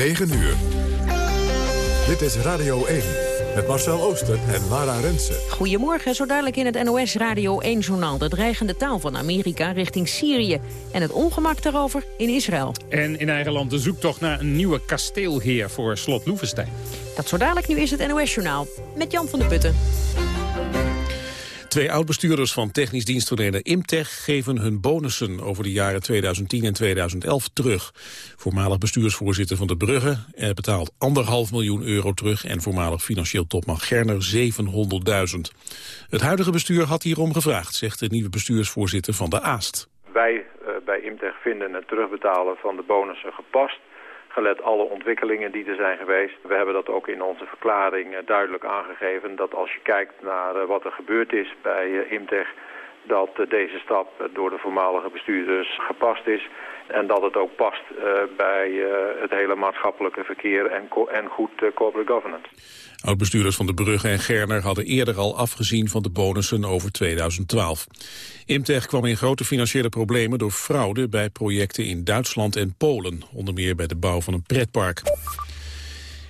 9 uur. Dit is Radio 1 met Marcel Ooster en Lara Rensen. Goedemorgen, zo dadelijk in het NOS Radio 1-journaal... de dreigende taal van Amerika richting Syrië... en het ongemak daarover in Israël. En in eigen land de zoektocht naar een nieuwe kasteelheer voor slot Loevestein. Dat zo dadelijk, nu is het NOS-journaal met Jan van der Putten. Twee oud-bestuurders van technisch dienstverlener Imtech geven hun bonussen over de jaren 2010 en 2011 terug. Voormalig bestuursvoorzitter van de Brugge betaalt anderhalf miljoen euro terug en voormalig financieel topman Gerner 700.000. Het huidige bestuur had hierom gevraagd, zegt de nieuwe bestuursvoorzitter van de Aast. Wij uh, bij Imtech vinden het terugbetalen van de bonussen gepast gelet alle ontwikkelingen die er zijn geweest. We hebben dat ook in onze verklaring eh, duidelijk aangegeven... dat als je kijkt naar eh, wat er gebeurd is bij eh, Imtech... dat deze stap door de voormalige bestuurders gepast is... en dat het ook past bij het hele maatschappelijke verkeer en, en goed corporate governance. Oud-bestuurders van de Brugge en Gerner hadden eerder al afgezien van de bonussen over 2012. Imtech kwam in grote financiële problemen door fraude bij projecten in Duitsland en Polen, onder meer bij de bouw van een pretpark.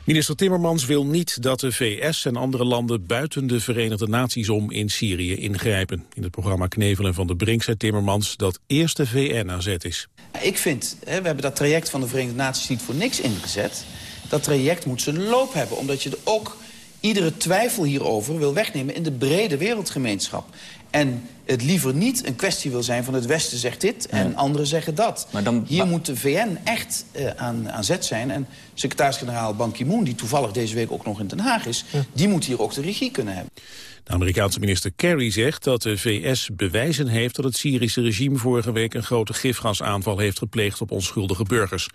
Minister Timmermans wil niet dat de VS en andere landen buiten de Verenigde Naties om in Syrië ingrijpen. In het programma Knevelen van de Brink zei Timmermans dat eerst de VN aan zet is. Ik vind, we hebben dat traject van de Verenigde Naties niet voor niks ingezet. Dat traject moet zijn loop hebben, omdat je ook iedere twijfel hierover wil wegnemen in de brede wereldgemeenschap. En het liever niet een kwestie wil zijn van het Westen zegt dit en anderen zeggen dat. Maar dan, Hier moet de VN echt uh, aan, aan zet zijn. En secretaris-generaal Ban Ki-moon, die toevallig deze week ook nog in Den Haag is... die moet hier ook de regie kunnen hebben. De Amerikaanse minister Kerry zegt dat de VS bewijzen heeft dat het Syrische regime vorige week een grote gifgasaanval heeft gepleegd op onschuldige burgers.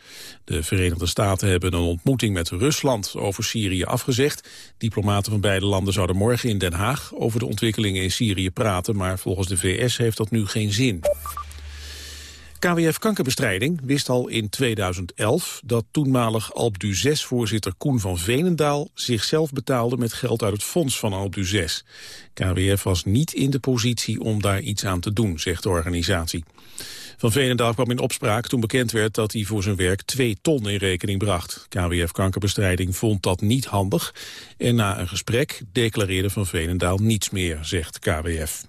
De Verenigde Staten hebben een ontmoeting met Rusland over Syrië afgezegd. Diplomaten van beide landen zouden morgen in Den Haag over de ontwikkelingen in Syrië praten, maar volgens de VS heeft dat nu geen zin. KWF Kankerbestrijding wist al in 2011 dat toenmalig Alp 6 voorzitter Koen van Venendaal zichzelf betaalde met geld uit het fonds van Alp 6. KWF was niet in de positie om daar iets aan te doen, zegt de organisatie. Van Venendaal kwam in opspraak toen bekend werd dat hij voor zijn werk twee ton in rekening bracht. KWF Kankerbestrijding vond dat niet handig en na een gesprek declareerde Van Venendaal niets meer, zegt KWF.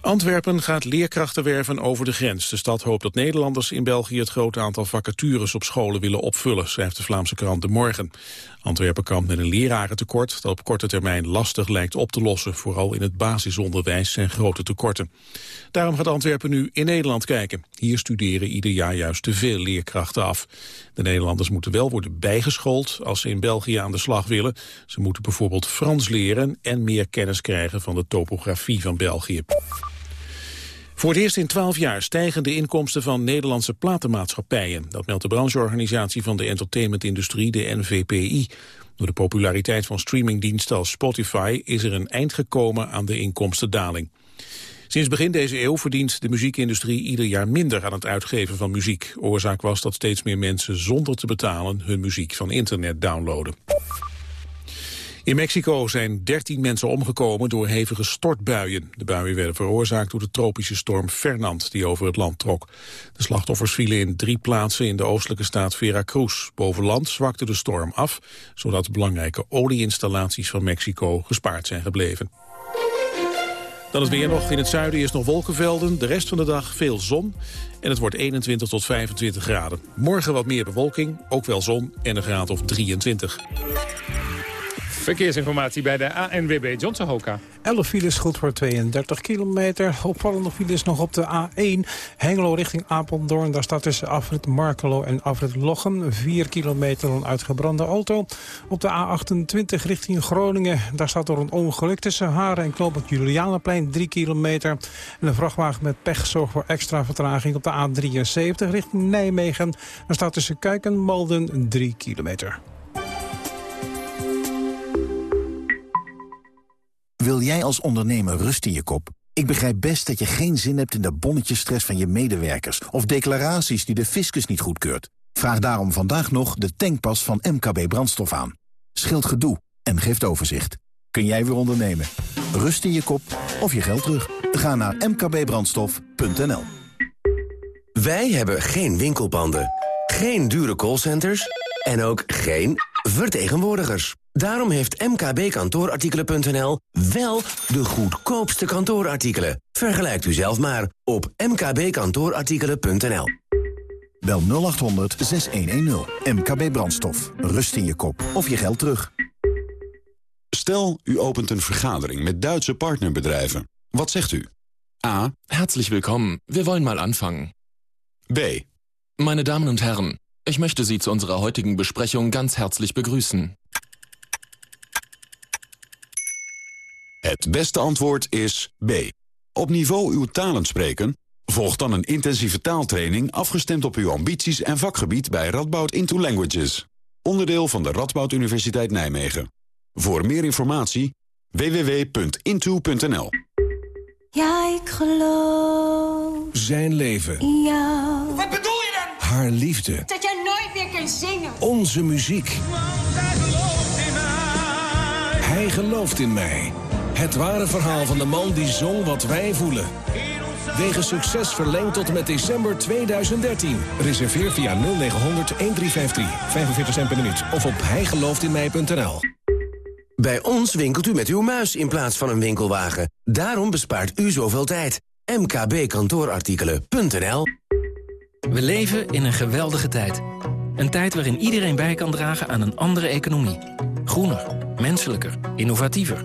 Antwerpen gaat leerkrachten werven over de grens. De stad hoopt dat Nederlanders in België het grote aantal vacatures op scholen willen opvullen, schrijft de Vlaamse krant De Morgen. Antwerpen kampt met een lerarentekort dat op korte termijn lastig lijkt op te lossen. Vooral in het basisonderwijs zijn grote tekorten. Daarom gaat Antwerpen nu in Nederland kijken. Hier studeren ieder jaar juist te veel leerkrachten af. De Nederlanders moeten wel worden bijgeschoold als ze in België aan de slag willen. Ze moeten bijvoorbeeld Frans leren en meer kennis krijgen van de topografie van België. Voor het eerst in twaalf jaar stijgen de inkomsten van Nederlandse platenmaatschappijen. Dat meldt de brancheorganisatie van de entertainmentindustrie, de NVPI. Door de populariteit van streamingdiensten als Spotify is er een eind gekomen aan de inkomstendaling. Sinds begin deze eeuw verdient de muziekindustrie ieder jaar minder aan het uitgeven van muziek. Oorzaak was dat steeds meer mensen zonder te betalen hun muziek van internet downloaden. In Mexico zijn 13 mensen omgekomen door hevige stortbuien. De buien werden veroorzaakt door de tropische storm Fernand die over het land trok. De slachtoffers vielen in drie plaatsen in de oostelijke staat Veracruz. Boven land zwakte de storm af, zodat belangrijke olieinstallaties van Mexico gespaard zijn gebleven. Dan is weer nog in het zuiden eerst nog wolkenvelden. De rest van de dag veel zon. En het wordt 21 tot 25 graden. Morgen wat meer bewolking, ook wel zon en een graad of 23. Verkeersinformatie bij de ANWB Johnson Hoka. 11 files goed voor 32 kilometer. Opvallende files nog op de A1. Hengelo richting Apeldoorn. Daar staat tussen afrit Markelo en afrit Lochem. 4 kilometer een uitgebrande auto. Op de A28 richting Groningen. Daar staat er een ongeluk tussen Haren en Knoopend Julianaplein. 3 kilometer. En een vrachtwagen met pech zorgt voor extra vertraging op de A73 richting Nijmegen. Daar staat tussen Kuik en Malden 3 kilometer. Wil jij als ondernemer rust in je kop? Ik begrijp best dat je geen zin hebt in de bonnetjesstress van je medewerkers... of declaraties die de fiscus niet goedkeurt. Vraag daarom vandaag nog de tankpas van MKB Brandstof aan. Scheelt gedoe en geeft overzicht. Kun jij weer ondernemen? Rust in je kop of je geld terug? Ga naar mkbbrandstof.nl Wij hebben geen winkelbanden geen dure callcenters en ook geen vertegenwoordigers. Daarom heeft mkbkantoorartikelen.nl wel de goedkoopste kantoorartikelen. Vergelijkt u zelf maar op mkbkantoorartikelen.nl. Bel 0800 6110. MKB Brandstof. Rust in je kop of je geld terug. Stel, u opent een vergadering met Duitse partnerbedrijven. Wat zegt u? A. Herzlich willkommen. Wir wollen mal anfangen. B. Meine Damen und Herren, ich möchte Sie zu unserer heutigen Besprechung ganz herzlich begrüßen. Het beste antwoord is B. Op niveau uw talen spreken? Volg dan een intensieve taaltraining afgestemd op uw ambities en vakgebied bij Radboud Into Languages. Onderdeel van de Radboud Universiteit Nijmegen. Voor meer informatie www.into.nl Ja, ik geloof Zijn leven. in jou. Wat bedoel je dan? Haar liefde. Dat jij nooit meer kunt zingen. Onze muziek. Hij gelooft in mij. Het ware verhaal van de man die zong wat wij voelen. Wegen succes verlengd tot en met december 2013. Reserveer via 0900 1353. 45 cent per minuut. Of op hijgelooftinmij.nl. Bij ons winkelt u met uw muis in plaats van een winkelwagen. Daarom bespaart u zoveel tijd. mkbkantoorartikelen.nl We leven in een geweldige tijd. Een tijd waarin iedereen bij kan dragen aan een andere economie. Groener, menselijker, innovatiever.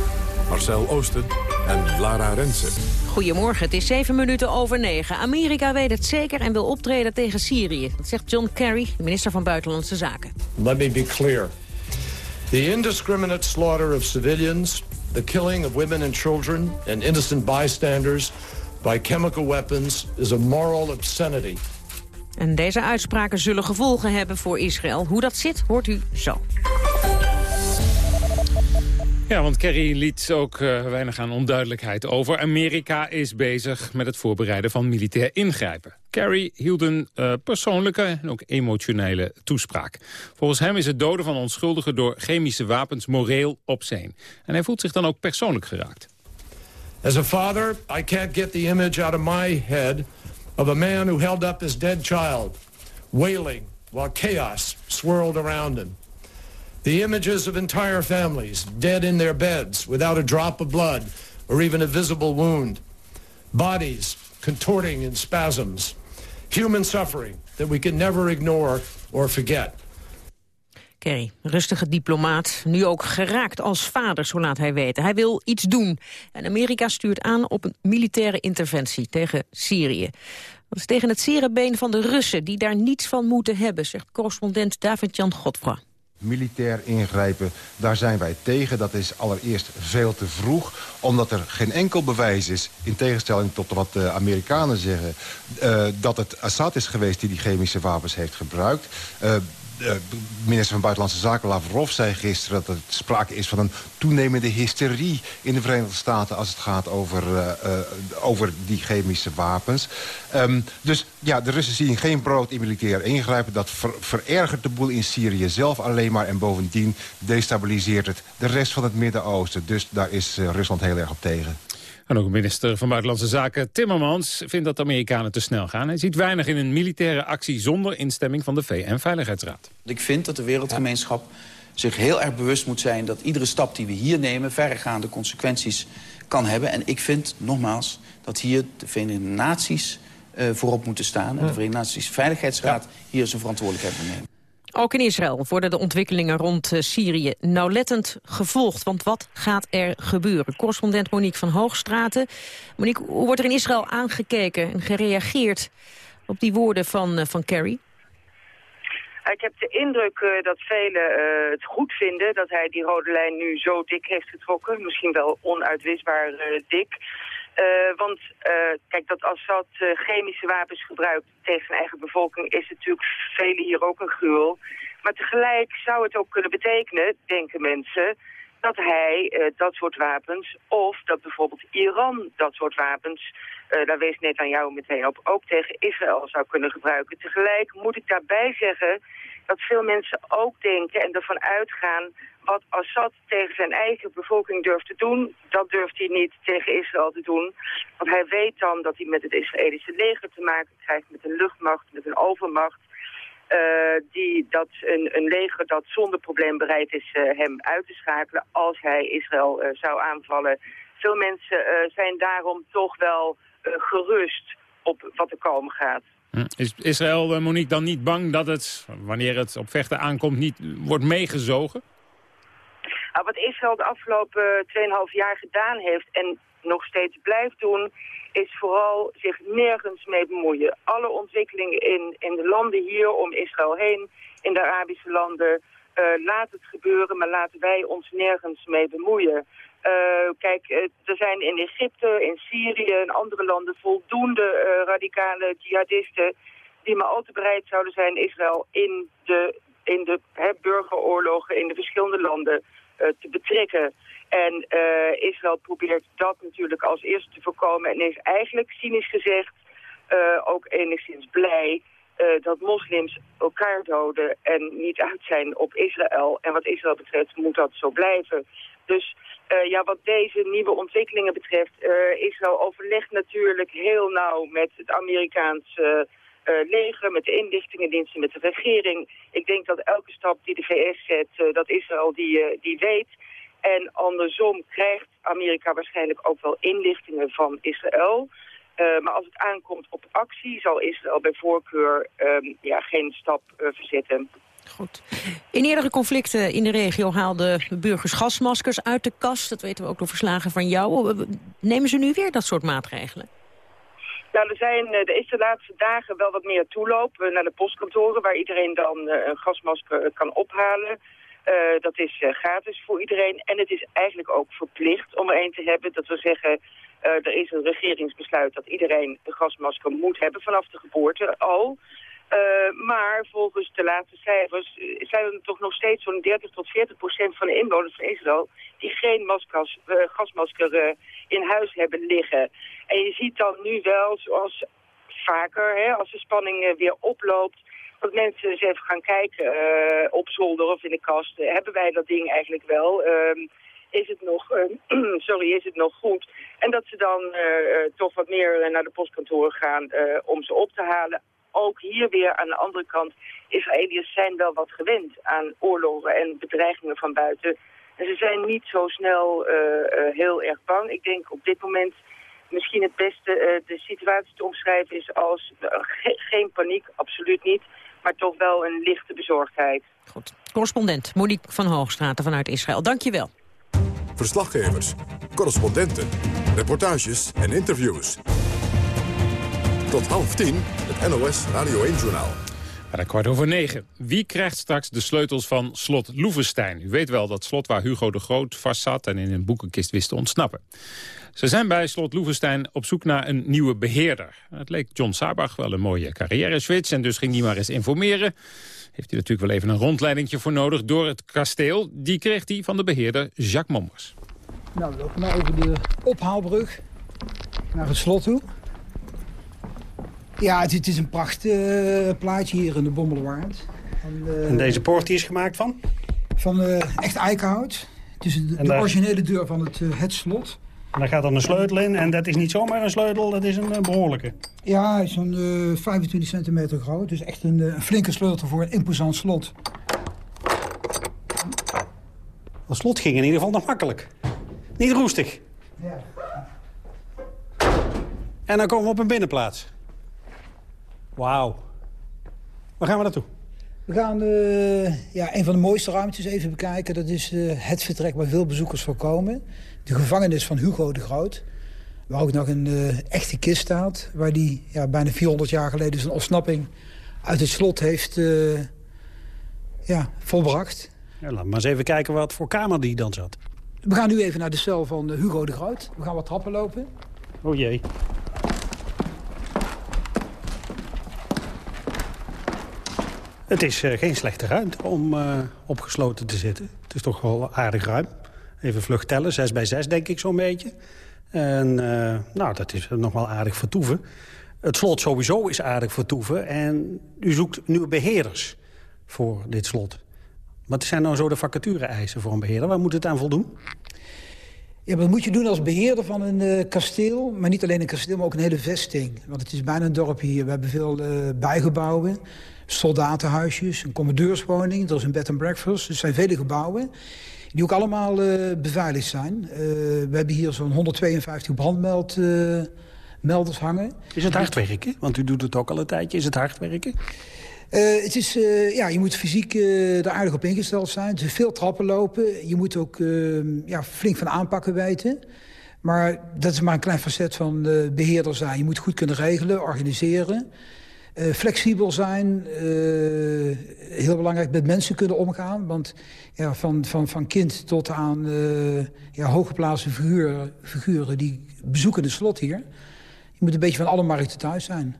Marcel Oosten en Lara Rensen. Goedemorgen, het is zeven minuten over negen. Amerika weet het zeker en wil optreden tegen Syrië. Dat zegt John Kerry, de minister van Buitenlandse Zaken. Let me be clear. The indiscriminate slaughter of civilians, the killing of women and children and innocent bystanders by chemical weapons is a moral obscenity. En deze uitspraken zullen gevolgen hebben voor Israël. Hoe dat zit, hoort u zo. Ja, want Kerry liet ook uh, weinig aan onduidelijkheid over. Amerika is bezig met het voorbereiden van militair ingrijpen. Kerry hield een uh, persoonlijke en ook emotionele toespraak. Volgens hem is het doden van onschuldigen door chemische wapens moreel obscene. En hij voelt zich dan ook persoonlijk geraakt. As a father, I can't get the image out of my head of a man who held up his dead child, wailing while chaos swirled around him. The images of entire families dead in their beds without a drop of blood or even a visible wound. Bodies contorting in spasms. Human suffering that we can never ignore or forget. Kerry, rustige diplomaat, nu ook geraakt als vader, zo laat hij weten. Hij wil iets doen. En Amerika stuurt aan op een militaire interventie tegen Syrië. Dat is tegen het zere been van de Russen, die daar niets van moeten hebben, zegt correspondent David-Jan Godfra militair ingrijpen, daar zijn wij tegen. Dat is allereerst veel te vroeg, omdat er geen enkel bewijs is... in tegenstelling tot wat de Amerikanen zeggen... Uh, dat het Assad is geweest die die chemische wapens heeft gebruikt. Uh, de minister van Buitenlandse Zaken Lavrov zei gisteren... dat er sprake is van een toenemende hysterie in de Verenigde Staten... als het gaat over, uh, uh, over die chemische wapens. Um, dus ja, de Russen zien geen brood in militair ingrijpen. Dat ver, verergert de boel in Syrië zelf alleen maar. En bovendien destabiliseert het de rest van het Midden-Oosten. Dus daar is Rusland heel erg op tegen. En ook minister van Buitenlandse Zaken Timmermans vindt dat de Amerikanen te snel gaan. Hij ziet weinig in een militaire actie zonder instemming van de VN-veiligheidsraad. Ik vind dat de wereldgemeenschap zich heel erg bewust moet zijn... dat iedere stap die we hier nemen verregaande consequenties kan hebben. En ik vind, nogmaals, dat hier de Verenigde Naties uh, voorop moeten staan... en de Verenigde Naties Veiligheidsraad hier zijn verantwoordelijkheid moet nemen. Ook in Israël worden de ontwikkelingen rond uh, Syrië nauwlettend gevolgd. Want wat gaat er gebeuren? Correspondent Monique van Hoogstraten. Monique, hoe wordt er in Israël aangekeken en gereageerd op die woorden van, uh, van Kerry? Ik heb de indruk uh, dat velen het goed vinden dat hij die rode lijn nu zo dik heeft getrokken. Misschien wel onuitwisbaar dik. Uh, want uh, kijk, dat Assad uh, chemische wapens gebruikt tegen zijn eigen bevolking is natuurlijk velen hier ook een gruwel. Maar tegelijk zou het ook kunnen betekenen, denken mensen dat hij dat soort wapens, of dat bijvoorbeeld Iran dat soort wapens, daar wees net aan jou meteen op, ook tegen Israël zou kunnen gebruiken. Tegelijk moet ik daarbij zeggen dat veel mensen ook denken en ervan uitgaan wat Assad tegen zijn eigen bevolking durft te doen, dat durft hij niet tegen Israël te doen. Want hij weet dan dat hij met het Israëlische leger te maken krijgt, met een luchtmacht, met een overmacht. Uh, die, dat een, een leger dat zonder probleem bereid is uh, hem uit te schakelen als hij Israël uh, zou aanvallen. Veel mensen zijn daarom toch wel gerust op wat er komen gaat. Hm. Is Israël, Monique, dan niet bang dat het, wanneer het op vechten aankomt, niet wordt meegezogen? Nou, wat Israël de afgelopen 2,5 jaar gedaan heeft en nog steeds blijft doen, is vooral zich nergens mee bemoeien. Alle ontwikkelingen in, in de landen hier om Israël heen, in de Arabische landen, uh, laat het gebeuren, maar laten wij ons nergens mee bemoeien. Uh, kijk, uh, er zijn in Egypte, in Syrië en andere landen voldoende radicale jihadisten die maar al te bereid zouden zijn Israël in de, in de hè, burgeroorlogen in de verschillende landen te betrekken. En Israël probeert dat natuurlijk als eerste te voorkomen en is eigenlijk, cynisch gezegd, ook enigszins blij dat moslims elkaar doden en niet uit zijn op Israël. En wat Israël betreft moet dat zo blijven. Dus ja, wat deze nieuwe ontwikkelingen betreft, Israël overlegt natuurlijk heel nauw met het Amerikaanse leger, met de inlichtingendiensten, met de regering. Ik denk dat elke stap die de VS zet, dat Israël die, die weet... En andersom krijgt Amerika waarschijnlijk ook wel inlichtingen van Israël. Uh, maar als het aankomt op actie zal Israël bij voorkeur um, ja, geen stap uh, verzetten. In eerdere conflicten in de regio haalden burgers gasmaskers uit de kast. Dat weten we ook door verslagen van jou. Nemen ze nu weer dat soort maatregelen? Nou, er, zijn, is de laatste dagen wel wat meer toeloop naar de postkantoren... waar iedereen dan een gasmasker kan ophalen. Dat is gratis voor iedereen. En het is eigenlijk ook verplicht om er een te hebben. Dat wil zeggen, er is een regeringsbesluit dat iedereen een gasmasker moet hebben vanaf de geboorte al. Maar volgens de laatste cijfers zijn er toch nog steeds zo'n 30 tot 40 procent van de inwoners van Israël die geen maskers, gasmasker in huis hebben liggen. En je ziet dan nu wel, zoals vaker, hè, als de spanning weer oploopt, dat mensen eens even gaan kijken op zolder of in de kast. hebben wij dat ding eigenlijk wel? Uh, is het nog, sorry, is het nog goed? En dat ze dan toch wat meer naar de postkantoren gaan om ze op te halen. Ook hier weer aan de andere kant, Israëliërs zijn wel wat gewend aan oorlogen en bedreigingen van buiten. En ze zijn niet zo snel heel erg bang. Ik denk op dit moment misschien het beste de situatie te omschrijven is als ge geen paniek, absoluut niet maar toch wel een lichte bezorgdheid. Goed. Correspondent Monique van Hoogstraten vanuit Israël. Dank je wel. Verslaggevers, correspondenten, reportages en interviews. Tot half tien, NOS Radio 1-journaal. Bijna kwart over negen. Wie krijgt straks de sleutels van slot Loevestein? U weet wel dat slot waar Hugo de Groot vast zat en in een boekenkist wist te ontsnappen. Ze zijn bij slot Loevestein op zoek naar een nieuwe beheerder. Het leek John Sabach wel een mooie carrière-switch en dus ging hij maar eens informeren. Heeft hij natuurlijk wel even een rondleidingje voor nodig door het kasteel. Die kreeg hij van de beheerder Jacques Mommers. Nou, we lopen nou over de ophaalbrug naar het slot toe. Ja, het, het is een prachtig uh, plaatje hier in de Bommelerwaard. Uh, en deze poort die is gemaakt van? Van uh, echt eikenhout. Het is de, originele deur van het, het slot. En daar gaat dan een sleutel in. En dat is niet zomaar een sleutel, dat is een behoorlijke. Ja, zo'n 25 centimeter groot. Dus echt een, een, flinke sleutel voor een imposant slot. Dat slot ging in ieder geval nog makkelijk. Niet roestig. Ja. En dan komen we op een binnenplaats. Wauw. Waar gaan we naartoe? We gaan uh, ja, een van de mooiste ruimtes even bekijken. Dat is uh, het vertrek waar veel bezoekers voorkomen. De gevangenis van Hugo de Groot. Waar ook nog een uh, echte kist staat. Waar die ja, bijna 400 jaar geleden zijn ontsnapping uit het slot heeft ja, volbracht. Ja, laat maar eens even kijken wat voor kamer die dan zat. We gaan nu even naar de cel van Hugo de Groot. We gaan wat trappen lopen. Oh jee. Het is eh, geen slechte ruimte om uh, opgesloten te zitten. Het is toch wel aardig ruim. Even vlug tellen, 6 bij 6 denk ik zo'n beetje. En uh, nou, dat is nog wel aardig vertoeven. Het slot sowieso is aardig vertoeven. En u zoekt nieuwe beheerders voor dit slot. Wat zijn nou zo de vacature-eisen voor een beheerder? Waar moet het aan voldoen? Ja, wat moet je doen als beheerder van een kasteel? Maar niet alleen een kasteel, maar ook een hele vesting. Want het is bijna een dorp hier. We hebben veel bijgebouwen, soldatenhuisjes, een commandeurswoning. Er is een bed and breakfast. Er zijn vele gebouwen die ook allemaal uh, beveiligd zijn. we hebben hier zo'n 152 brandmelders hangen. Is het hard werken? Want u doet het ook al een tijdje. Is het hard werken? Uh, het is, uh, ja, je moet fysiek uh, er aardig op ingesteld zijn. Er is veel trappen lopen. Je moet ook ja, flink van aanpakken weten. Maar dat is maar een klein facet van beheerder zijn. Je moet goed kunnen regelen, organiseren. Flexibel zijn. heel belangrijk met mensen kunnen omgaan. Want ja, van, van, van kind tot aan ja, hooggeplaatste figuren, figuren... die bezoeken de slot hier. Je moet een beetje van alle markten thuis zijn.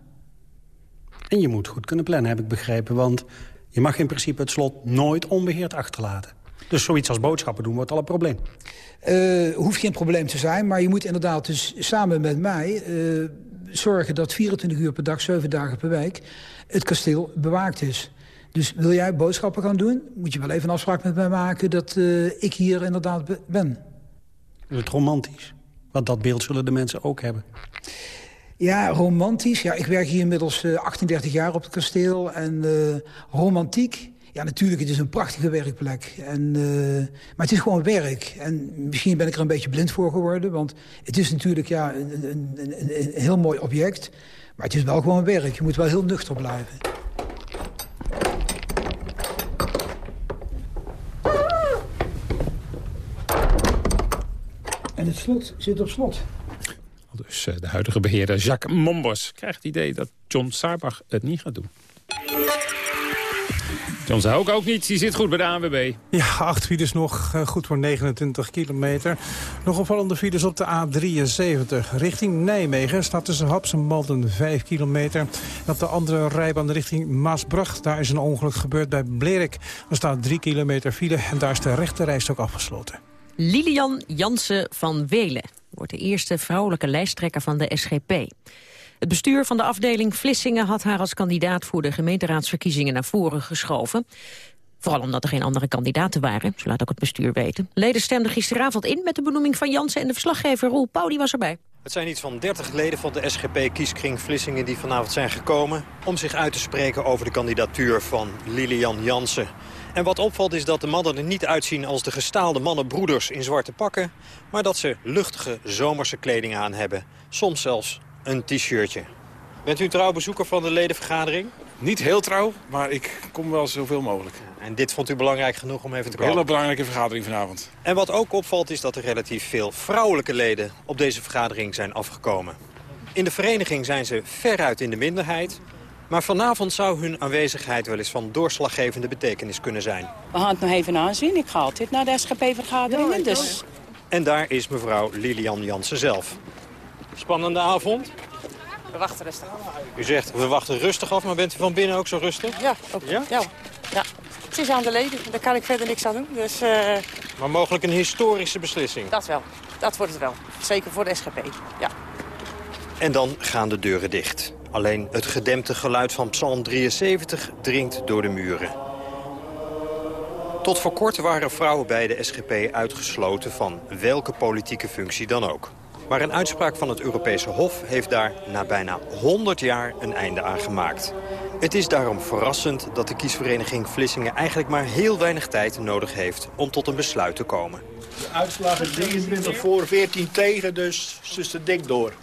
En je moet goed kunnen plannen, heb ik begrepen. Want je mag in principe het slot nooit onbeheerd achterlaten. Dus zoiets als boodschappen doen wordt al een probleem. Uh, hoeft geen probleem te zijn, maar je moet inderdaad dus samen met mij... Uh, zorgen dat 24 uur per dag, 7 dagen per week... het kasteel bewaakt is. Dus wil jij boodschappen gaan doen, moet je wel even een afspraak met mij maken... dat uh, ik hier inderdaad ben. Is het romantisch? Want dat beeld zullen de mensen ook hebben. Ja, romantisch. Ja, ik werk hier inmiddels uh, 38 jaar op het kasteel. En uh, romantiek, ja natuurlijk, het is een prachtige werkplek. En, uh, maar het is gewoon werk. En misschien ben ik er een beetje blind voor geworden. Want het is natuurlijk ja, een, een, een, een heel mooi object. Maar het is wel gewoon werk. Je moet wel heel nuchter blijven. En het slot zit op slot. Dus de huidige beheerder Jacques Mombos krijgt het idee dat John Sarbach het niet gaat doen. John Zauk ook niet, die zit goed bij de ANWB. Ja, acht files nog, goed voor 29 kilometer. Nog opvallende files op de A73 richting Nijmegen. Staat tussen Haps en Malden 5 kilometer. En op de andere rijbaan richting Maasbracht. Daar is een ongeluk gebeurd bij Blerik. Er staat 3 kilometer file en daar is de rechte ook afgesloten. Lilian Jansen van Welen wordt de eerste vrouwelijke lijsttrekker van de SGP. Het bestuur van de afdeling Vlissingen had haar als kandidaat voor de gemeenteraadsverkiezingen naar voren geschoven. Vooral omdat er geen andere kandidaten waren, zo laat ook het bestuur weten. Leden stemden gisteravond in met de benoeming van Jansen en de verslaggever Roel Pauw die was erbij. Het zijn iets van 30 leden van de SGP-kieskring Vlissingen die vanavond zijn gekomen... om zich uit te spreken over de kandidatuur van Lilian Jansen. En wat opvalt is dat de mannen er niet uitzien als de gestaalde mannenbroeders in zwarte pakken... maar dat ze luchtige zomerse kleding aan hebben. Soms zelfs een t-shirtje. Bent u een trouw bezoeker van de ledenvergadering? Niet heel trouw, maar ik kom wel zoveel mogelijk. En dit vond u belangrijk genoeg om even te komen? Een hele belangrijke vergadering vanavond. En wat ook opvalt is dat er relatief veel vrouwelijke leden op deze vergadering zijn afgekomen. In de vereniging zijn ze veruit in de minderheid... Maar vanavond zou hun aanwezigheid wel eens van doorslaggevende betekenis kunnen zijn. We gaan het nog even aanzien. Ik ga altijd naar de SGP-vergaderingen. dus... En daar is mevrouw Lilian Jansen zelf. Spannende avond? We wachten rustig af. U zegt, we wachten rustig af, maar bent u van binnen ook zo rustig? Ja, ook. Ja? Ja. ja. Het is aan de leden, daar kan ik verder niks aan doen. Dus, uh... Maar mogelijk een historische beslissing? Dat wel, dat wordt het wel. Zeker voor de SGP, ja. En dan gaan de deuren dicht. Alleen het gedempte geluid van Psalm 73 dringt door de muren. Tot voor kort waren vrouwen bij de SGP uitgesloten van welke politieke functie dan ook. Maar een uitspraak van het Europese Hof heeft daar na bijna 100 jaar een einde aan gemaakt. Het is daarom verrassend dat de kiesvereniging Vlissingen eigenlijk maar heel weinig tijd nodig heeft om tot een besluit te komen. De uitslag is 23 voor, 14 tegen, dus ze is dik door.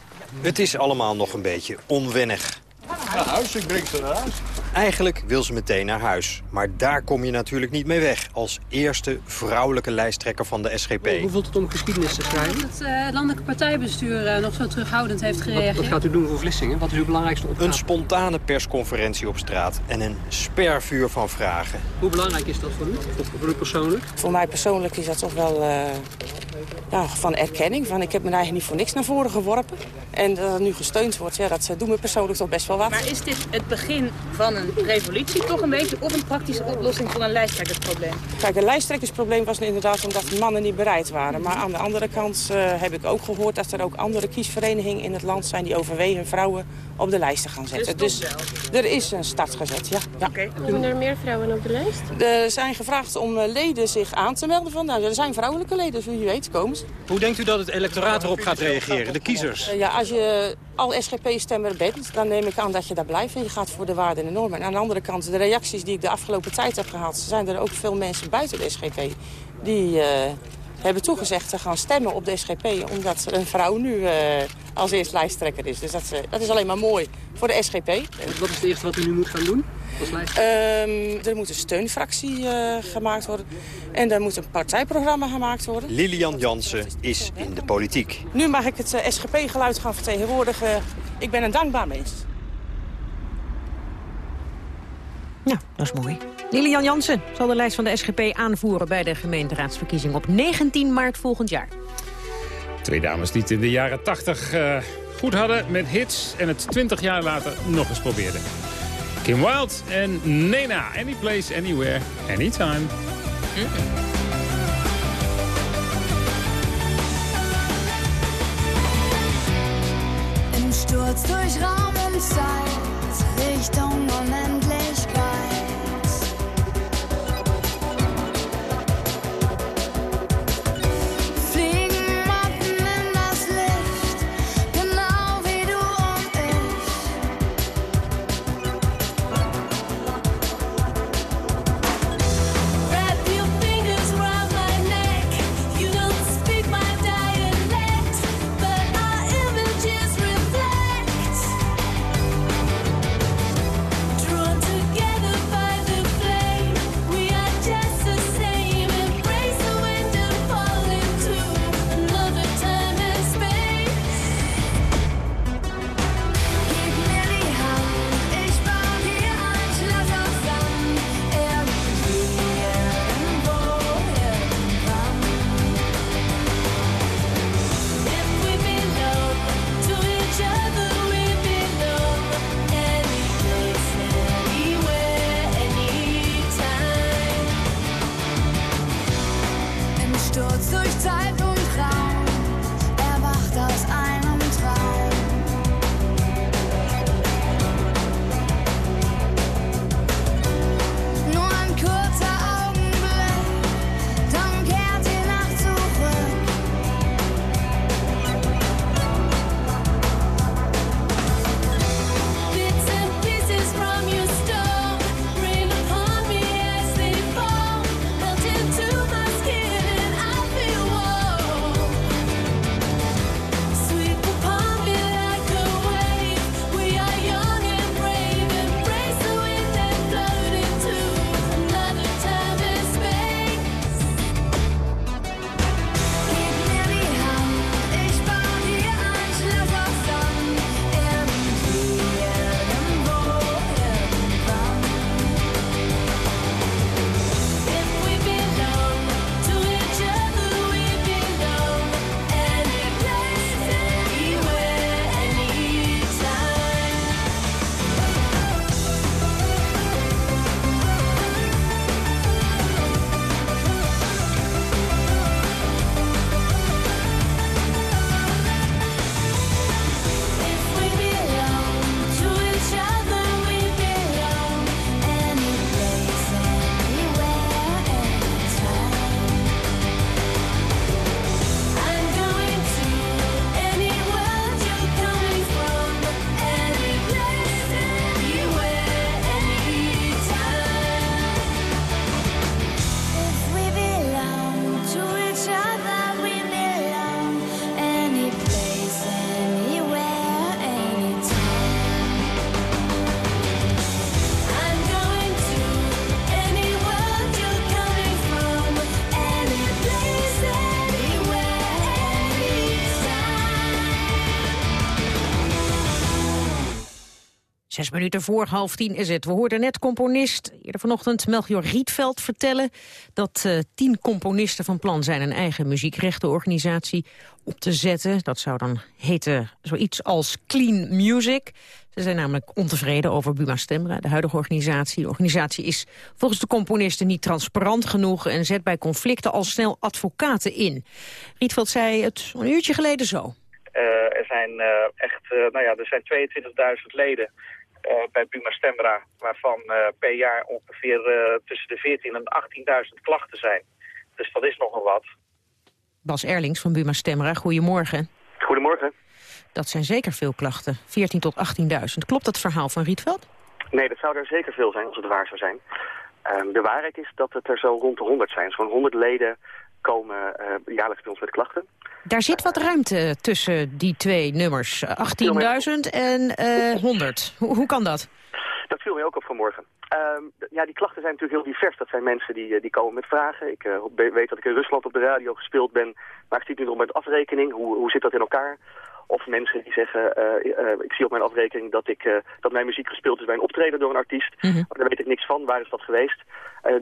Het is allemaal nog een beetje onwennig. Naar huis, ik breng ze naar huis. Eigenlijk wil ze meteen naar huis. Maar daar kom je natuurlijk niet mee weg... als eerste vrouwelijke lijsttrekker van de SGP. Hoe voelt het om geschiedenis te schrijven? Dat uh, het landelijke partijbestuur uh, nog zo terughoudend heeft gereageerd. Wat, wat, gaat u doen voor Vlissingen? Wat is uw belangrijkste opgave? Een spontane persconferentie op straat en een spervuur van vragen. Hoe belangrijk is dat voor u? Voor, voor u persoonlijk? Voor mij persoonlijk is dat toch wel... Uh ja, van erkenning. Van ik heb me eigenlijk niet voor niks naar voren geworpen. En dat het nu gesteund wordt, ja, dat doet me persoonlijk toch best wel wat. Maar is dit het begin van een revolutie toch een beetje... of een praktische oplossing voor een lijsttrekkersprobleem? Kijk, een lijsttrekkersprobleem was inderdaad omdat mannen niet bereid waren. Maar aan de andere kant uh, heb ik ook gehoord dat er ook andere kiesverenigingen in het land zijn... die overwegen vrouwen op de lijst te gaan zetten. Dus, dus er is een start gezet, ja. ja. Okay. Zijn er meer vrouwen op de lijst? Er zijn gevraagd om leden zich aan te melden. Van, nou, er zijn vrouwelijke leden, zoals je weet, komen ze. Hoe denkt u dat het electoraat erop gaat reageren, de kiezers? Uh, ja, als je al SGP-stemmer bent, dan neem ik aan dat je daar blijft. En je gaat voor de waarden en de normen. En aan de andere kant, de reacties die ik de afgelopen tijd heb gehad... zijn er ook veel mensen buiten de SGP die... Uh, hebben toegezegd te gaan stemmen op de SGP... omdat een vrouw nu uh, als eerste lijsttrekker is. Dus dat, uh, dat is alleen maar mooi voor de SGP. Wat is het eerste wat u nu moet gaan doen? Um, er moet een steunfractie uh, gemaakt worden. En er moet een partijprogramma gemaakt worden. Lilian Jansen is in de politiek. Nu mag ik het uh, SGP-geluid gaan vertegenwoordigen. Ik ben een dankbaar mens. Ja, dat is mooi. Lilian Jansen zal de lijst van de SGP aanvoeren... bij de gemeenteraadsverkiezing op 19 maart volgend jaar. Twee dames die het in de jaren 80 uh, goed hadden met hits... en het 20 jaar later nog eens probeerden. Kim Wilde en Nena. Any place, anywhere, anytime. Mm. Im Sturz durch Raum und Zeit, Richtung. Zes minuten voor half tien is het. We hoorden net componist eerder vanochtend Melchior Rietveld vertellen... dat uh, tien componisten van plan zijn een eigen muziekrechtenorganisatie op te zetten. Dat zou dan heten zoiets als Clean Music. Ze zijn namelijk ontevreden over Buma Stemra, de huidige organisatie. De organisatie is volgens de componisten niet transparant genoeg... en zet bij conflicten al snel advocaten in. Rietveld zei het een uurtje geleden zo. Uh, er zijn uh, echt, nou ja, er zijn 22.000 leden bij Buma Stemra, waarvan per jaar ongeveer tussen de 14.000 en 18.000 klachten zijn. Dus dat is nogal wat. Bas Erlings van Buma Stemra, goedemorgen. Goedemorgen. Dat zijn zeker veel klachten, 14 tot 18.000. Klopt dat verhaal van Rietveld? Nee, dat zou er zeker veel zijn als het waar zou zijn. Um, de waarheid is dat het er zo rond de 100 zijn. Zo'n 100 leden komen uh, jaarlijks bij ons met klachten. Daar zit wat ruimte tussen die twee nummers, 18.000 en uh, 100. Hoe, hoe kan dat? Dat viel mij ook op vanmorgen. Um, ja, die klachten zijn natuurlijk heel divers. Dat zijn mensen die, die komen met vragen. Ik uh, weet dat ik in Rusland op de radio gespeeld ben. Maar ik zit nu nog met afrekening. Hoe, hoe zit dat in elkaar? Of mensen die zeggen, uh, uh, ik zie op mijn afrekening dat, ik, uh, dat mijn muziek gespeeld is bij een optreden door een artiest. Mm -hmm. Maar daar weet ik niks van. Waar is dat geweest?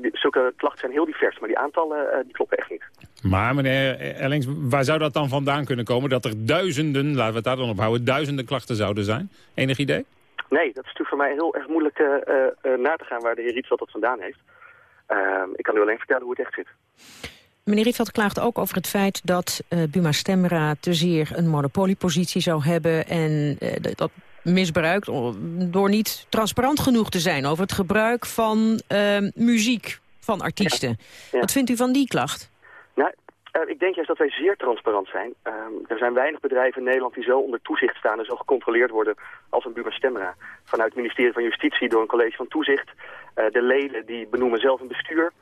Die, zulke klachten zijn heel divers, maar die aantallen die kloppen echt niet. Maar meneer Ellings, waar zou dat dan vandaan kunnen komen? Dat er duizenden, laten we het daar dan op houden, duizenden klachten zouden zijn? Enig idee? Nee, dat is natuurlijk voor mij heel erg moeilijk na te gaan waar de heer Rietveld dat vandaan heeft. Ehm, ik kan u alleen vertellen hoe het echt zit. Meneer Rietveld klaagt ook over het feit dat uh, Buma Stemra te zeer een monopoliepositie zou hebben... en uh, dat misbruikt door niet transparant genoeg te zijn... over het gebruik van uh, muziek van artiesten. Ja. Ja. Wat vindt u van die klacht? Nou, ik denk juist dat wij zeer transparant zijn. er zijn weinig bedrijven in Nederland die zo onder toezicht staan... en zo gecontroleerd worden als een Buma Stemra. Vanuit het ministerie van Justitie door een college van toezicht. de leden die benoemen zelf een bestuur...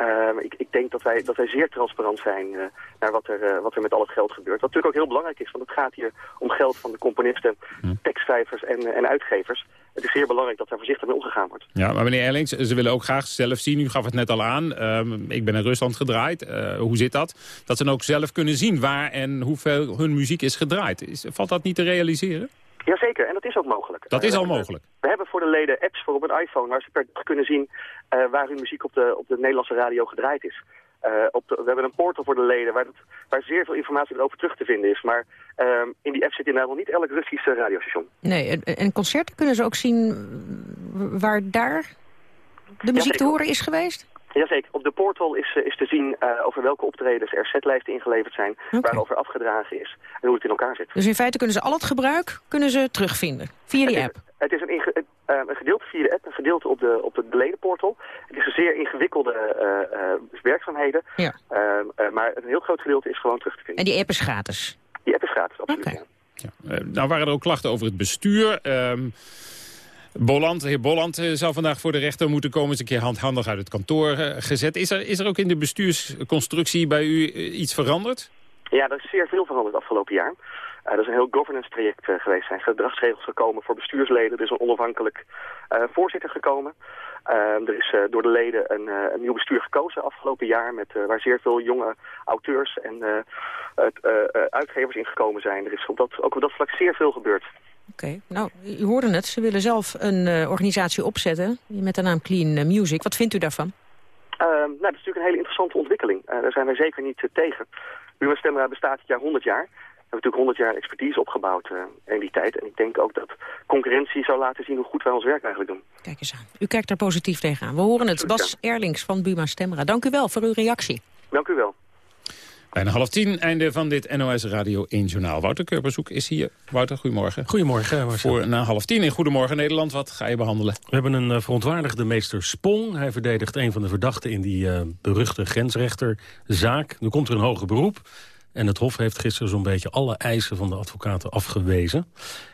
Uh, ik, ik, denk dat wij, dat wij zeer transparant zijn uh, naar wat er, uh, wat er met al het geld gebeurt. Wat natuurlijk ook heel belangrijk is, want het gaat hier om geld van de componisten, hm. tekstschrijvers en, en uitgevers. Het is zeer belangrijk dat daar voorzichtig mee omgegaan wordt. Ja, maar meneer Erlings, ze willen ook graag zelf zien, u gaf het net al aan, ik ben in Rusland gedraaid, hoe zit dat? Dat ze dan ook zelf kunnen zien waar en hoeveel hun muziek is gedraaid. Is, valt dat niet te realiseren? Jazeker, en dat is ook mogelijk. Dat is al mogelijk? We hebben voor de leden apps voor op een iPhone waar ze per dag kunnen zien uh, waar hun muziek op de, op de Nederlandse radio gedraaid is. Uh, op de, we hebben een portal voor de leden waar, dat, waar zeer veel informatie over terug te vinden is. Maar uh, in die app zit inderdaad nog niet elk Russische radiostation. Nee, en, en concerten kunnen ze ook zien waar daar de muziek te horen is geweest? Jazeker. Op de portal is, is te zien uh, over welke optredens er setlijsten ingeleverd zijn, okay. waarover afgedragen is en hoe het in elkaar zit. Dus in feite kunnen ze al het gebruik kunnen ze terugvinden via die het app? Is, het is een, uh, een gedeelte via de app, een gedeelte op de, op de ledenportal. Het is een zeer ingewikkelde uh, werkzaamheden, ja. maar een heel groot gedeelte is gewoon terug te vinden. En die app is gratis? Die app is gratis, absoluut. Okay. Ja. Ja. nou waren er ook klachten over het bestuur. Um, Bolland, heer Bolland uh, zou vandaag voor de rechter moeten komen. Is een keer handhandig uit het kantoor uh, gezet. Is er, is er ook in de bestuursconstructie bij u uh, iets veranderd? Ja, er is zeer veel veranderd afgelopen jaar. Uh, er is een heel governance traject geweest. Er zijn gedragsregels gekomen voor bestuursleden. Er is een onafhankelijk voorzitter gekomen. er is door de leden een, een, nieuw bestuur gekozen afgelopen jaar... Met, waar zeer veel jonge auteurs en uitgevers in gekomen zijn. Er is op dat, ook op dat vlak zeer veel gebeurd. Oké, okay. nou, u hoorde het. Ze willen zelf een uh, organisatie opzetten met de naam Clean Music. Wat vindt u daarvan? Uh, nou, dat is natuurlijk een hele interessante ontwikkeling. Uh, daar zijn wij zeker niet tegen. Buma Stemra bestaat dit jaar 100 jaar. We hebben natuurlijk 100 jaar expertise opgebouwd in die tijd. En ik denk ook dat concurrentie zou laten zien hoe goed wij ons werk eigenlijk doen. Kijk eens aan. U kijkt daar positief tegenaan. We horen het. Bas Erlings van Buma Stemra. Dank u wel voor uw reactie. Dank u wel. Bijna half tien, einde van dit NOS Radio 1 Journaal. Wouter Keurbezoek is hier. Wouter, goedemorgen. Goedemorgen. Marcel. Voor na half tien in Goedemorgen Nederland. Wat ga je behandelen? We hebben een uh, verontwaardigde meester Spong. Hij verdedigt een van de verdachten in die uh, beruchte grensrechterzaak. Nu komt er een hoger beroep. En het Hof heeft gisteren zo'n beetje alle eisen van de advocaten afgewezen.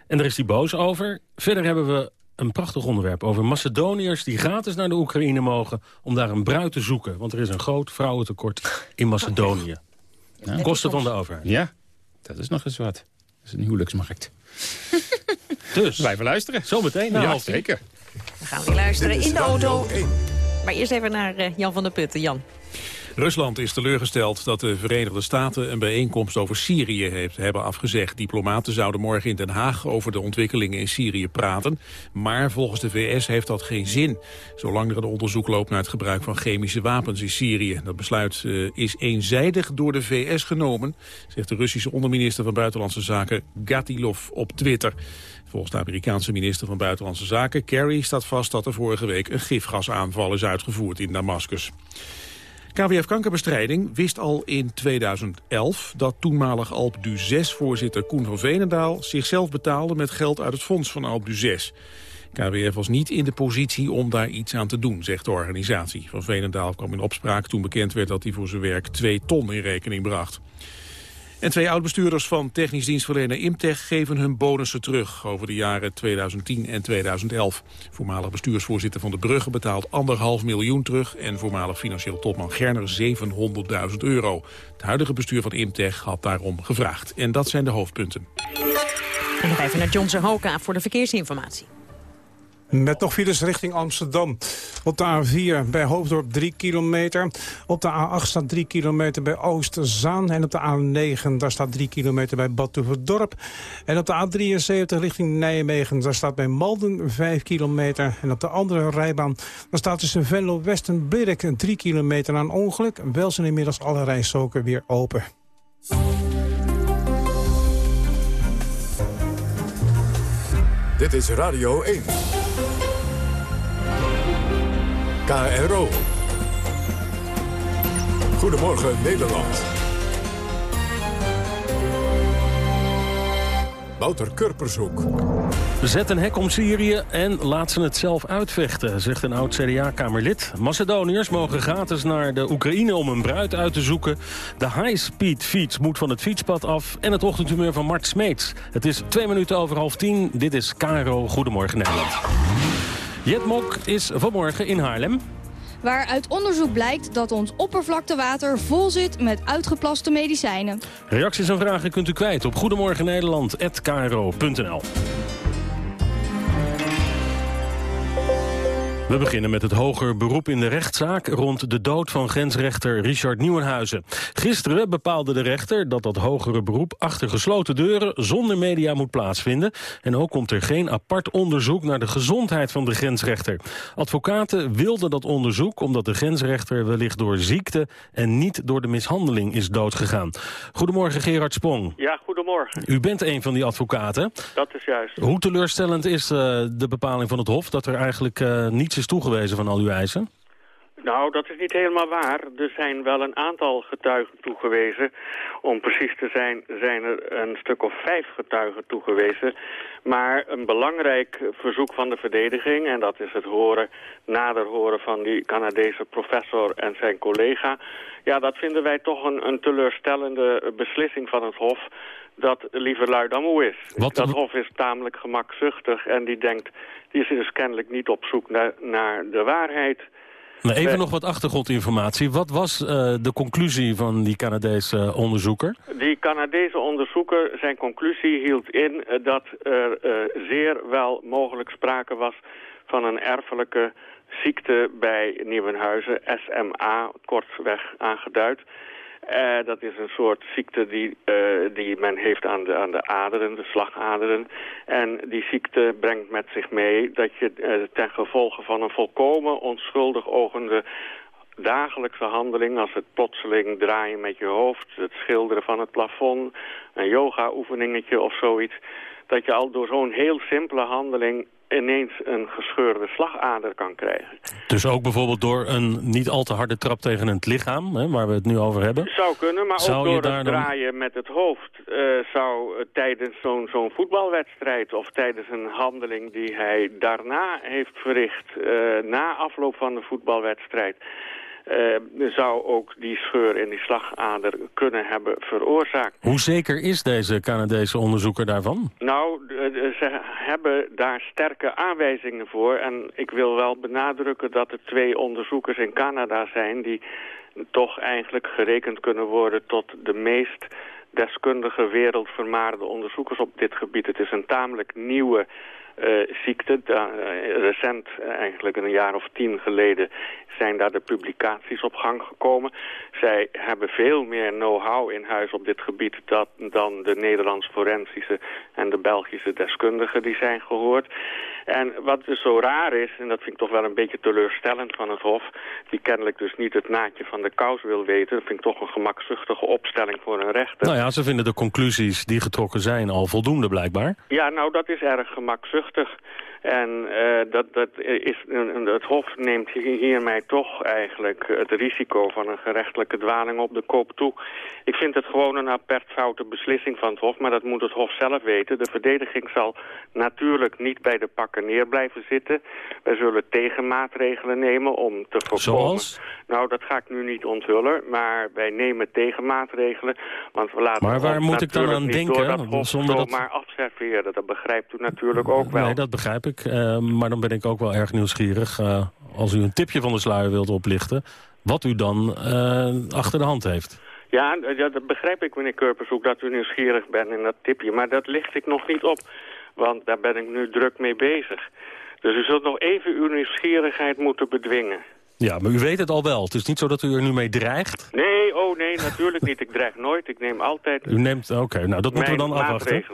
En daar is hij boos over. Verder hebben we een prachtig onderwerp over Macedoniërs die gratis naar de Oekraïne mogen... om daar een bruid te zoeken. Want er is een groot vrouwentekort in Macedonië. Ja. Kosten van de overheid. Ja, dat is nog eens wat. Dat is een huwelijksmarkt. dus. Blijven luisteren. Zometeen. Ja, half zeker. Dan gaan we weer luisteren in de auto. Maar eerst even naar uh, Jan van der Putten. Jan. Rusland is teleurgesteld dat de Verenigde Staten een bijeenkomst over Syrië heeft, hebben afgezegd. Diplomaten zouden morgen in Den Haag over de ontwikkelingen in Syrië praten. Maar volgens de VS heeft dat geen zin. Zolang er een onderzoek loopt naar het gebruik van chemische wapens in Syrië. Dat besluit uh, is eenzijdig door de VS genomen, zegt de Russische onderminister van Buitenlandse Zaken Gatilov op Twitter. Volgens de Amerikaanse minister van Buitenlandse Zaken, Kerry, staat vast dat er vorige week een gifgasaanval is uitgevoerd in Damascus. KWF Kankerbestrijding wist al in 2011 dat toenmalig Alp du 6 voorzitter Koen van Venendaal zichzelf betaalde met geld uit het fonds van Alp du 6. KWF was niet in de positie om daar iets aan te doen, zegt de organisatie. Van Venendaal kwam in opspraak toen bekend werd dat hij voor zijn werk 2 ton in rekening bracht. En twee oud-bestuurders van technisch dienstverlener Imtech geven hun bonussen terug over de jaren 2010 en 2011. Voormalig bestuursvoorzitter van de Brugge betaalt anderhalf miljoen terug en voormalig financieel topman Gerner 700.000 euro. Het huidige bestuur van Imtech had daarom gevraagd. En dat zijn de hoofdpunten. En nog even naar Johnson Hoka voor de verkeersinformatie. Met nog files richting Amsterdam. Op de A4 bij Hoofddorp 3 kilometer. Op de A8 staat 3 kilometer bij Oostzaan. En op de A9 daar staat 3 kilometer bij Badhoevedorp. En op de A73 richting Nijmegen daar staat bij Malden 5 kilometer. En op de andere rijbaan daar staat tussen Venlo West en Birk 3 kilometer aan ongeluk. Wel zijn inmiddels alle rijstroken weer open. Dit is Radio 1. KRO. Goedemorgen Nederland. Wouter Kurpershoek. Zet een hek om Syrië en laat ze het zelf uitvechten, zegt een oud CDA-kamerlid. Macedoniërs mogen gratis naar de Oekraïne om een bruid uit te zoeken. De high-speed fiets moet van het fietspad af. En het ochtendhumeur van Mart Smeets. Het is twee minuten over half tien. Dit is Caro Goedemorgen Nederland. Jetmok is vanmorgen in Haarlem. Waar uit onderzoek blijkt dat ons oppervlaktewater vol zit met uitgeplaste medicijnen. Reacties en vragen kunt u kwijt op goedemorgennederland.kro.nl. We beginnen met het hoger beroep in de rechtszaak rond de dood van grensrechter Richard Nieuwenhuizen. Gisteren bepaalde de rechter dat dat hogere beroep achter gesloten deuren zonder media moet plaatsvinden. En ook komt er geen apart onderzoek naar de gezondheid van de grensrechter. Advocaten wilden dat onderzoek omdat de grensrechter wellicht door ziekte en niet door de mishandeling is doodgegaan. Goedemorgen Gerard Spong. Ja, goedemorgen. U bent een van die advocaten. Dat is juist. Hoe teleurstellend is uh, de bepaling van het Hof dat er eigenlijk uh, niets is toegewezen van al uw eisen? Nou, dat is niet helemaal waar. Er zijn wel een aantal getuigen toegewezen. Om precies te zijn, zijn er een stuk of vijf getuigen toegewezen. Maar een belangrijk verzoek van de verdediging... en dat is het horen, nader horen van die Canadese professor en zijn collega... ja, dat vinden wij toch een, een teleurstellende beslissing van het Hof dat liever lui dan moe is. Wat, dat Hof is tamelijk gemakzuchtig en die denkt... die is dus kennelijk niet op zoek naar, naar de waarheid... Nou, even nog wat achtergrondinformatie. Wat was uh, de conclusie van die Canadese uh, onderzoeker? Die Canadese onderzoeker, zijn conclusie hield in uh, dat er zeer wel mogelijk sprake was van een erfelijke ziekte bij Nieuwenhuizen, SMA, kortweg aangeduid. Uh, dat is een soort ziekte die, uh, die men heeft aan de, aan de aderen, de slagaderen. En die ziekte brengt met zich mee dat je uh, ten gevolge van een volkomen onschuldig ogende dagelijkse handeling... als het plotseling draaien met je hoofd, het schilderen van het plafond... een yoga-oefeningetje of zoiets... dat je al door zo'n heel simpele handeling ineens een gescheurde slagader kan krijgen. Dus ook bijvoorbeeld door een niet al te harde trap tegen het lichaam, hè, waar we het nu over hebben? Zou kunnen, maar ook door het draaien met het hoofd. Uh, zou tijdens zo'n zo'n voetbalwedstrijd of tijdens een handeling die hij daarna heeft verricht... Uh, na afloop van de voetbalwedstrijd... Uh, zou ook die scheur in die slagader kunnen hebben veroorzaakt. Hoe zeker is deze Canadese onderzoeker daarvan? Nou, ze hebben daar sterke aanwijzingen voor. En ik wil wel benadrukken dat er twee onderzoekers in Canada zijn... die toch eigenlijk gerekend kunnen worden tot de meest deskundige wereldvermaarde onderzoekers op dit gebied. Het is een tamelijk nieuwe eh, ziekte. Eh, recent, eh, eigenlijk een jaar of tien geleden, zijn daar de publicaties op gang gekomen. Zij hebben veel meer know-how in huis op dit gebied dat, dan de Nederlands forensische en de Belgische deskundigen die zijn gehoord. En wat dus zo raar is, en dat vind ik toch wel een beetje teleurstellend van het Hof, die kennelijk dus niet het naadje van de kous wil weten, dat vind ik toch een gemakzuchtige opstelling voor een rechter. Nou ja, ze vinden de conclusies die getrokken zijn al voldoende blijkbaar. Ja, nou dat is erg gemakzuchtig. En eh, dat, dat is, het Hof neemt hier- hiermee toch eigenlijk het risico van een gerechtelijke dwaling op de koop toe. Ik vind het gewoon een apert foute beslissing van het Hof, maar dat moet het Hof zelf weten. De verdediging zal natuurlijk niet bij de pakken neer blijven zitten. Wij zullen tegenmaatregelen nemen om te voorkomen... Zoals? Nou, dat ga ik nu niet onthullen, maar wij nemen tegenmaatregelen. Want we laten Maar waar moet ik dan aan denken, Door dat Hof zonder dat- zomaar afserveren, dat begrijpt u natuurlijk ook wel. Nee, dat begrijp ik. Eh, maar dan ben ik ook wel erg nieuwsgierig. eh, als u een tipje van de sluier wilt oplichten... wat u dan eh, achter de hand heeft. Ja, dat begrijp ik, meneer Kurpershoek, dat u nieuwsgierig bent in dat tipje. Maar dat licht ik nog niet op, want daar ben ik nu druk mee bezig. Dus u zult nog even uw nieuwsgierigheid moeten bedwingen. Ja, maar u weet het al wel. Het is niet zo dat u er nu mee dreigt. Nee, oh nee, natuurlijk niet. Ik dreig nooit. Ik neem altijd U neemt, oké, nou dat moeten we dan afwachten.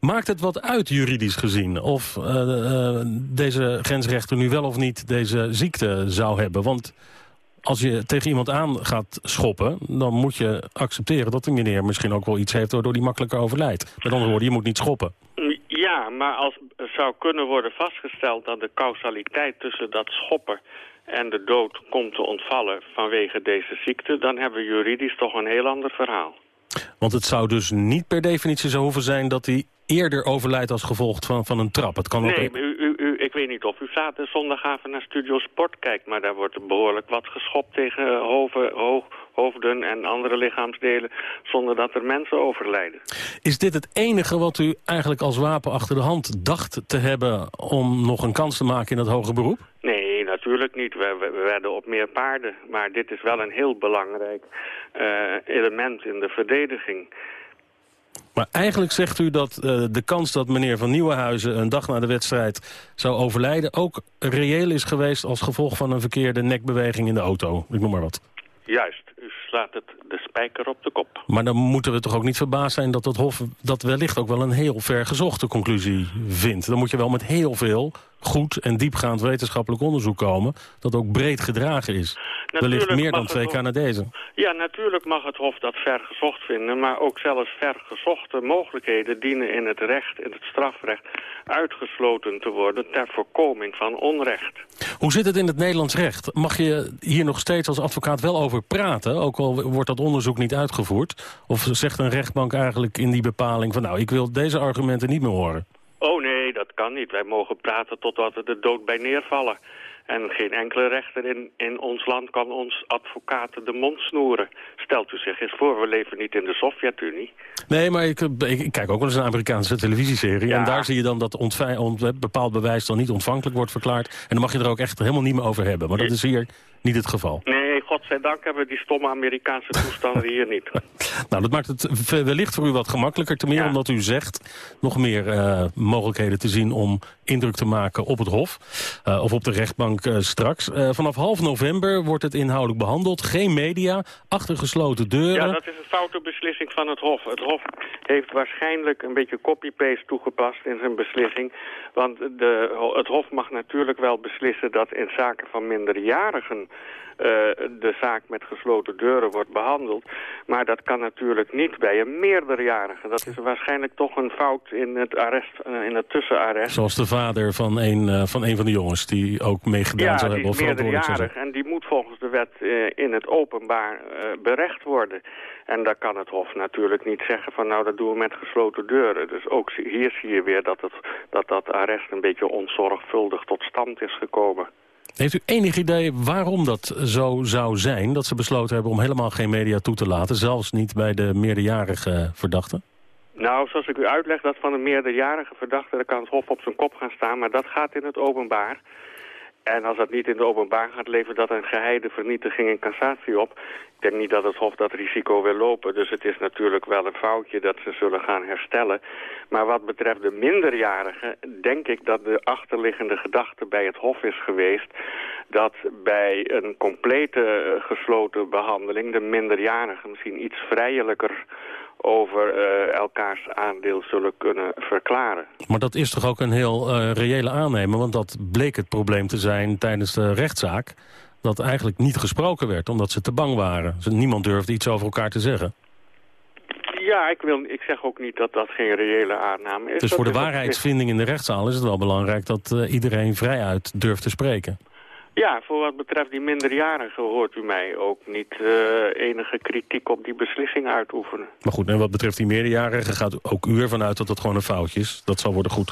Maakt het wat uit juridisch gezien of eh, eh, deze grensrechter nu wel of niet deze ziekte zou hebben? Want als je tegen iemand aan gaat schoppen, dan moet je accepteren dat die meneer misschien ook wel iets heeft waardoor hij makkelijker overlijdt. Met andere woorden, je moet niet schoppen. Ja, maar als zou kunnen worden vastgesteld dat de causaliteit tussen dat schoppen en de dood komt te ontvallen vanwege deze ziekte, dan hebben we juridisch toch een heel ander verhaal. Want het zou dus niet per definitie zo hoeven zijn dat hij eerder overlijdt als gevolg van, van een trap. Het kan ook Nee, u, u, u, ik weet niet of u zaterdag zondagavond naar Studio Sport kijkt, maar daar wordt behoorlijk wat geschopt tegen hoven, ho- hoofden en andere lichaamsdelen zonder dat er mensen overlijden. Is dit het enige wat u eigenlijk als wapen achter de hand dacht te hebben... om nog een kans te maken in het hoger beroep? Nee, natuurlijk niet. We, we, we werden op meer paarden. Maar dit is wel een heel belangrijk eh, element in de verdediging. Maar eigenlijk zegt u dat eh, de kans dat meneer Van Nieuwenhuizen... een dag na de wedstrijd zou overlijden... ook reëel is geweest als gevolg van een verkeerde nekbeweging in de auto. Ik noem maar wat. Juist, u slaat het de spijker op de kop. Maar dan moeten we toch ook niet verbaasd zijn dat het Hof... dat wellicht ook wel een heel ver gezochte conclusie vindt. Dan moet je wel met heel veel goed en diepgaand wetenschappelijk onderzoek komen... dat ook breed gedragen is. wellicht meer dan twee Hof- Canadezen. Ja, natuurlijk mag het Hof dat ver gezocht vinden, maar ook zelfs ver gezochte mogelijkheden dienen in het recht, in het strafrecht, uitgesloten te worden ter voorkoming van onrecht. Hoe zit het in het Nederlands recht? Mag je hier nog steeds als advocaat wel over praten? Ook al wordt dat onderzoek niet uitgevoerd? Of zegt een rechtbank eigenlijk in die bepaling van... nou, ik wil deze argumenten niet meer horen? Oh nee, kan niet. Wij mogen praten totdat we de dood bij neervallen. En geen enkele rechter in, in ons land kan ons advocaten de mond snoeren. Stelt u zich eens voor, we leven niet in de Sovjet-Unie. Nee, maar ik, ik, ik kijk ook wel eens een Amerikaanse televisieserie... en daar zie je dan dat ont- bepaald bewijs dan niet ontvankelijk wordt verklaard... en dan mag je er ook echt helemaal niet meer over hebben. Maar dat is hier niet het geval. Nee, godzijdank hebben we die stomme Amerikaanse toestanden hier niet. Nou, dat maakt het wellicht voor u wat gemakkelijker. Ten meer omdat u zegt nog meer eh, mogelijkheden te zien om indruk te maken op het Hof. eh, of op de rechtbank eh, straks. Vanaf half november wordt het inhoudelijk behandeld. Geen media, achter gesloten deuren. Ja, dat is een foute beslissing van het Hof. Het Hof heeft waarschijnlijk een beetje copy-paste toegepast in zijn beslissing. Want de, het Hof mag natuurlijk wel beslissen dat in zaken van minderjarigen... eh, de zaak met gesloten deuren wordt behandeld. Maar dat kan natuurlijk niet bij een meerderjarige. Dat is waarschijnlijk toch een fout in het, arrest, eh, in het tussenarrest. Zoals de vader van een, eh, van een van de jongens die ook meegedaan Ja, zou hebben. Of meerderjarig en die moet volgens de wet in het openbaar berecht worden. En daar kan het Hof natuurlijk niet zeggen van nou dat doen we met gesloten deuren. Dus ook hier zie je weer dat het, dat, dat arrest een beetje onzorgvuldig tot stand is gekomen. Heeft u enig idee waarom dat zo zou zijn? Dat ze besloten hebben om helemaal geen media toe te laten. Zelfs niet bij de meerderjarige verdachten? Nou, zoals ik u uitleg, dat van een meerderjarige verdachte, kan het Hof op zijn kop gaan staan, maar dat gaat in het openbaar. En als dat niet in de openbaar gaat, levert dat een geheide vernietiging en cassatie op. Ik denk niet dat het Hof dat risico wil lopen. Dus het is natuurlijk wel een foutje dat ze zullen gaan herstellen. Maar wat betreft de minderjarigen, denk ik dat de achterliggende gedachte bij het Hof is geweest... dat bij een complete eh, gesloten behandeling de minderjarigen misschien iets vrijelijker over uh, elkaars aandeel zullen kunnen verklaren. Maar dat is toch ook een heel uh, reële aannemer? Want dat bleek het probleem te zijn tijdens de rechtszaak... dat eigenlijk niet gesproken werd, omdat ze te bang waren. Niemand durfde iets over elkaar te zeggen. Ja, ik, wil, ik zeg ook niet dat dat geen reële aanname is. Dus dat voor de waarheidsvinding in de rechtszaal is het wel belangrijk... dat uh, iedereen vrijuit durft te spreken. Ja, voor wat betreft die minderjarigen hoort u mij ook niet uh, enige kritiek op die beslissing uitoefenen. Maar goed, en wat betreft die meerderjarigen gaat ook u ervan uit dat dat gewoon een foutje is. Dat zal worden goed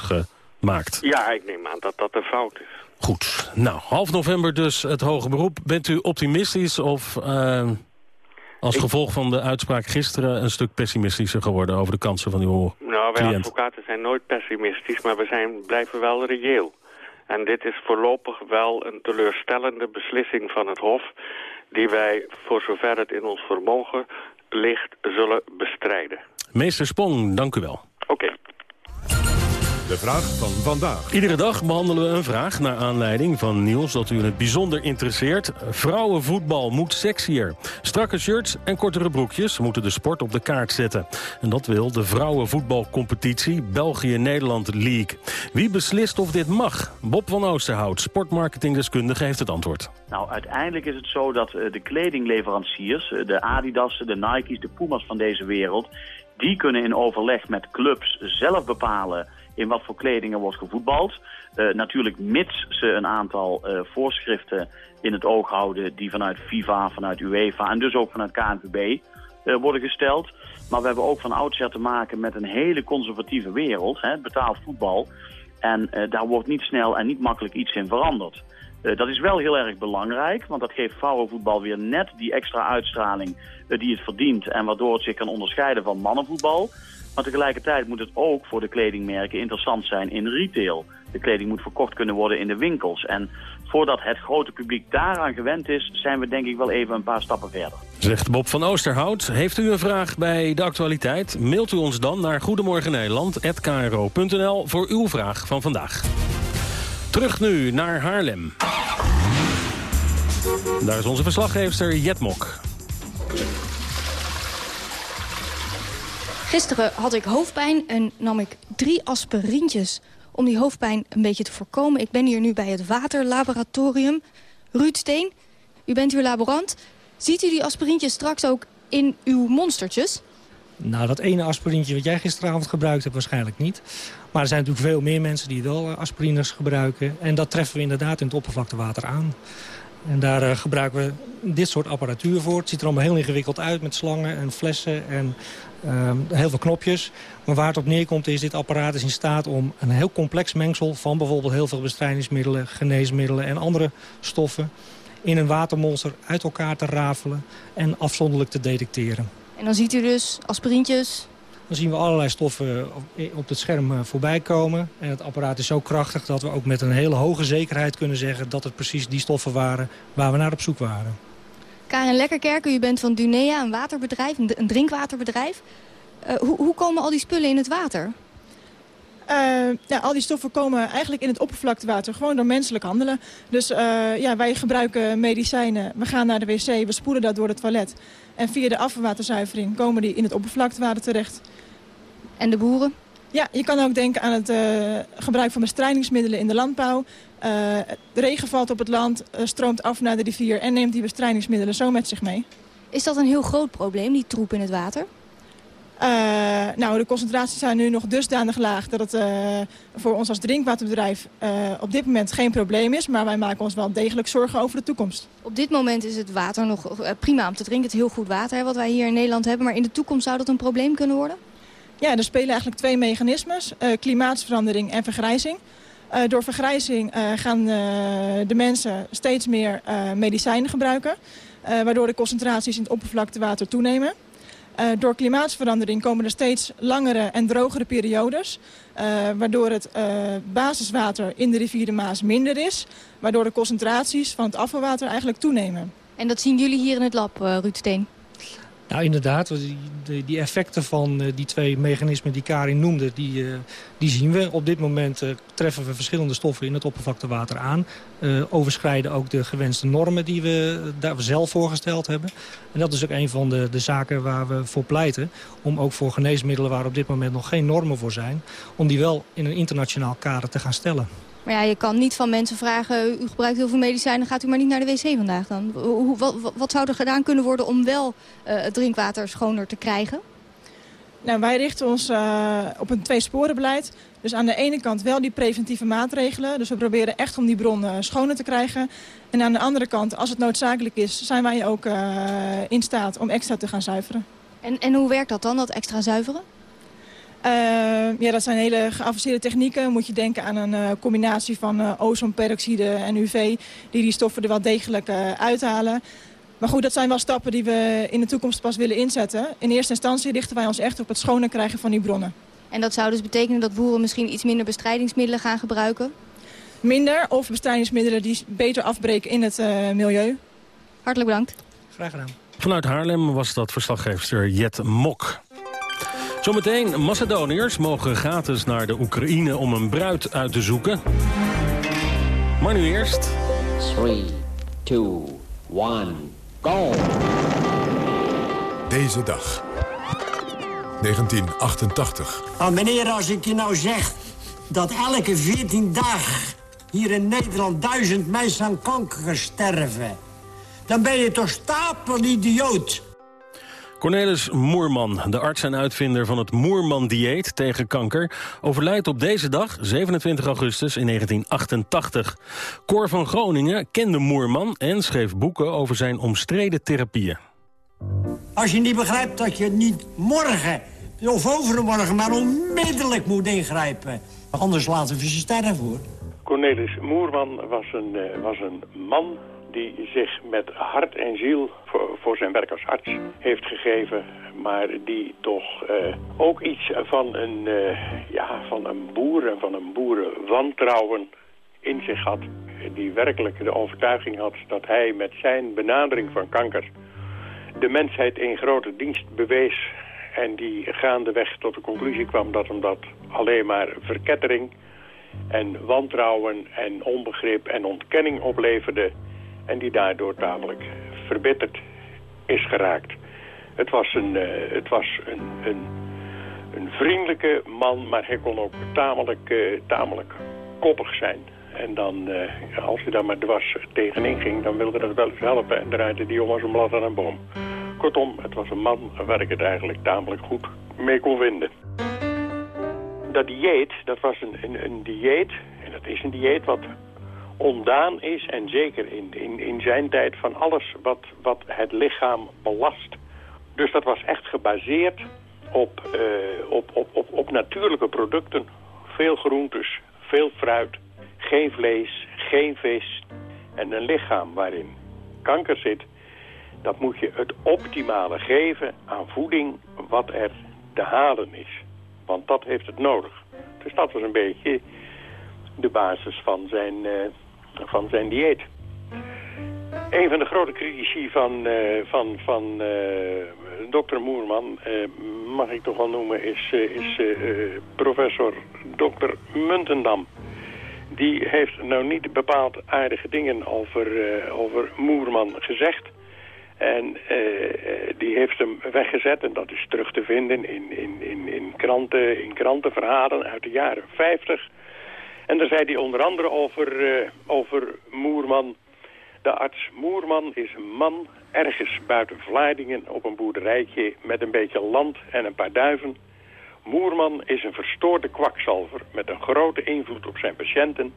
gemaakt. Ja, ik neem aan dat dat een fout is. Goed. Nou, half november dus het hoge beroep. Bent u optimistisch of uh, als Ik- gevolg van de uitspraak gisteren... een stuk pessimistischer geworden over de kansen van uw Nou, wij cliënt? advocaten zijn nooit pessimistisch, maar we zijn, blijven wel reëel. En dit is voorlopig wel een teleurstellende beslissing van het Hof... die wij, voor zover het in ons vermogen ligt, zullen bestrijden. Meester Spong, dank u wel. Oké. De vraag van vandaag. Iedere dag behandelen we een vraag naar aanleiding van nieuws dat u in het bijzonder interesseert. Vrouwenvoetbal moet sexier. Strakke shirts en kortere broekjes moeten de sport op de kaart zetten. En dat wil de vrouwenvoetbalcompetitie België-Nederland League. Wie beslist of dit mag? Bob van Oosterhout, sportmarketingdeskundige, heeft het antwoord. Nou, uiteindelijk is het zo dat eh, de kledingleveranciers, eh, de Adidas, de Nike's, de Puma's van deze wereld, die kunnen in overleg met clubs zelf bepalen in wat voor kleding er wordt gevoetbald. Eh, natuurlijk mits ze een aantal eh, voorschriften in het oog houden die vanuit FIFA, vanuit UEFA en dus ook vanuit KNVB eh, worden gesteld. Maar we hebben ook van oudsher te maken met een hele conservatieve wereld, hè, betaald voetbal. En daar wordt niet snel en niet makkelijk iets in veranderd. Dat is wel heel erg belangrijk, want dat geeft vrouwenvoetbal weer net die extra uitstraling die het verdient. En waardoor het zich kan onderscheiden van mannenvoetbal. Maar tegelijkertijd moet het ook voor de kledingmerken interessant zijn in retail. De kleding moet verkocht kunnen worden in de winkels. En voordat het grote publiek daaraan gewend is, zijn we denk ik wel even een paar stappen verder. Zegt Bob van Oosterhout. Heeft u een vraag bij de actualiteit? Mailt u ons dan naar goedemorgennederland.kro.nl voor uw vraag van vandaag. Terug nu naar Haarlem. Daar is onze verslaggeefster Jet Mok. Gisteren had ik hoofdpijn en nam ik drie aspirintjes om die hoofdpijn een beetje te voorkomen. Ik ben hier nu bij het waterlaboratorium. Ruud Steen, u bent hier laborant. Ziet u die aspirintjes straks ook in uw monstertjes? Nou, dat ene aspirintje wat jij gisteravond gebruikt hebt waarschijnlijk niet. Maar er zijn natuurlijk veel meer mensen die wel eh, aspirines gebruiken. En dat treffen we inderdaad in het oppervlaktewater aan. En daar eh, gebruiken we dit soort apparatuur voor. Het ziet er allemaal heel ingewikkeld uit met slangen en flessen en ehm, heel veel knopjes. Maar waar het op neerkomt is dit apparaat is in staat om een heel complex mengsel... van bijvoorbeeld heel veel bestrijdingsmiddelen, geneesmiddelen en andere stoffen... in een watermonster uit elkaar te rafelen en afzonderlijk te detecteren. En dan ziet u dus aspirintjes. Dan zien we allerlei stoffen op- op het scherm eh, voorbij komen. En het apparaat is zo krachtig dat we ook met een hele hoge zekerheid kunnen zeggen... dat het precies die stoffen waren waar we naar op zoek waren. Karen Lekkerkerken, u bent van Dunea, een waterbedrijf, een, een drinkwaterbedrijf. Eh, hoe, hoe komen al die spullen in het water? Eh, ja, al die stoffen komen eigenlijk in het oppervlaktewater, gewoon door menselijk handelen. Dus eh, ja, wij gebruiken medicijnen, we gaan naar de wc, we spoelen dat door het toilet. En via de afvalwaterzuivering komen die in het oppervlaktewater terecht. En de boeren? Ja, je kan ook denken aan het eh, gebruik van bestrijdingsmiddelen in de landbouw. De regen valt op het land, stroomt af naar de rivier en neemt die bestrijdingsmiddelen zo met zich mee. Is dat een heel groot probleem, die troep in het water? Eh, nou, de concentraties zijn nu nog dusdanig laag dat het eh, voor ons als drinkwaterbedrijf eh, op dit moment geen probleem is. Maar wij maken ons wel degelijk zorgen over de toekomst. Op dit moment is het water nog prima om te drinken. Het is heel goed water hè, wat wij hier in Nederland hebben. Maar in de toekomst zou dat een probleem kunnen worden? Ja, er spelen eigenlijk twee mechanismes. klimaatsverandering en vergrijzing. Door vergrijzing gaan de mensen steeds meer medicijnen gebruiken. waardoor de concentraties in het oppervlaktewater toenemen. Uh, door klimaatsverandering komen er steeds langere en drogere periodes. Uh, waardoor het uh, basiswater in de rivier de Maas minder is. Waardoor de concentraties van het afvalwater eigenlijk toenemen. En dat zien jullie hier in het lab, Ruud Steen? Nou, inderdaad. Die, die effecten van uh, die twee mechanismen die Karin noemde, die, uh, die zien we. Op dit moment uh, treffen we verschillende stoffen in het oppervlaktewater aan. overschrijden ook de gewenste normen die we daar zelf voorgesteld hebben. En dat is ook een van de, de zaken waar we voor pleiten. Om ook voor geneesmiddelen waar op dit moment nog geen normen voor zijn... om die wel in een internationaal kader te gaan stellen. Maar ja, je kan niet van mensen vragen, u gebruikt heel veel medicijnen, gaat u maar niet naar de wc vandaag dan. Hoe, wat, wat, zou er gedaan kunnen worden om wel uh, het drinkwater schoner te krijgen? Nou, wij richten ons uh, op een tweesporenbeleid. Dus aan de ene kant wel die preventieve maatregelen. Dus we proberen echt om die bron uh, schoner te krijgen. En aan de andere kant, als het noodzakelijk is, zijn wij ook in staat om extra te gaan zuiveren. En, en hoe werkt dat dan, dat extra zuiveren? Uh, ja, dat zijn hele geavanceerde technieken. Moet je denken aan een uh, combinatie van uh, ozonperoxide en UV... die die stoffen er wel degelijk uithalen. Maar goed, dat zijn wel stappen die we in de toekomst pas willen inzetten. In eerste instantie richten wij ons echt op het schoner krijgen van die bronnen. En dat zou dus betekenen dat boeren misschien iets minder bestrijdingsmiddelen gaan gebruiken? Minder of bestrijdingsmiddelen die beter afbreken in het milieu. Hartelijk bedankt. Graag gedaan. Vanuit Haarlem was dat verslaggeefster Jet Mok. Zometeen, Macedoniërs mogen gratis naar de Oekraïne om een bruid uit te zoeken. Maar nu eerst... 3, 2, 1, go! Deze dag. 1988. Oh, meneer, als ik je nou zeg dat elke 14 dagen hier in Nederland duizend mensen aan kanker sterven... dan ben je toch stapel idioot. Cornelis Moerman, de arts en uitvinder van het Moerman-dieet tegen kanker... overlijdt op deze dag, 27 augustus in 1988. Cor van Groningen kende Moerman en schreef boeken over zijn omstreden therapieën. Als je niet begrijpt dat je niet morgen of overmorgen... maar onmiddellijk moet ingrijpen. Anders laten we ze sterven, hoor. Cornelis Moerman was een, uh, was een man die zich met hart en ziel voor, voor zijn werk als arts heeft gegeven. Maar die toch uh, ook iets van een, uh, ja, van een boer en van een boerenwantrouwen in zich had. Die werkelijk de overtuiging had dat hij met zijn benadering van kanker de mensheid in grote dienst bewees. En die gaandeweg tot de conclusie kwam dat hem dat alleen maar verkettering en wantrouwen en onbegrip en ontkenning opleverde en die daardoor tamelijk verbitterd is geraakt. Het was een, uh, het was een, een, een, vriendelijke man, maar hij kon ook tamelijk, uh, tamelijk koppig zijn. En dan, uh, als hij daar maar dwars tegenin ging, dan wilde dat wel eens helpen. En draaide die om als een blad aan een boom. Kortom, het was een man waar ik het eigenlijk tamelijk goed mee kon vinden. Dat dieet, dat was een, een, een dieet, en dat is een dieet wat ondaan is en zeker in, in, in zijn tijd van alles wat, wat het lichaam belast. Dus dat was echt gebaseerd op, uh, op, op, op, op natuurlijke producten. Veel groentes, veel fruit, geen vlees, geen vis en een lichaam waarin kanker zit. Dat moet je het optimale geven aan voeding wat er te halen is. Want dat heeft het nodig. Dus dat was een beetje de basis van zijn, uh, van zijn dieet. Een van de grote critici van, uh, van, van uh, dokter Moerman, uh, mag ik toch wel noemen, is, is professor dokter Muntendam. Die heeft nou niet bepaald aardige dingen over, over Moerman gezegd. En die heeft hem weggezet en dat is terug te vinden in, in, in, in, kranten, in krantenverhalen uit de jaren 50 en daar zei hij onder andere over, uh, over Moerman. De arts Moerman is een man ergens buiten Vlaardingen op een boerderijtje met een beetje land en een paar duiven. Moerman is een verstoorde kwakzalver met een grote invloed op zijn patiënten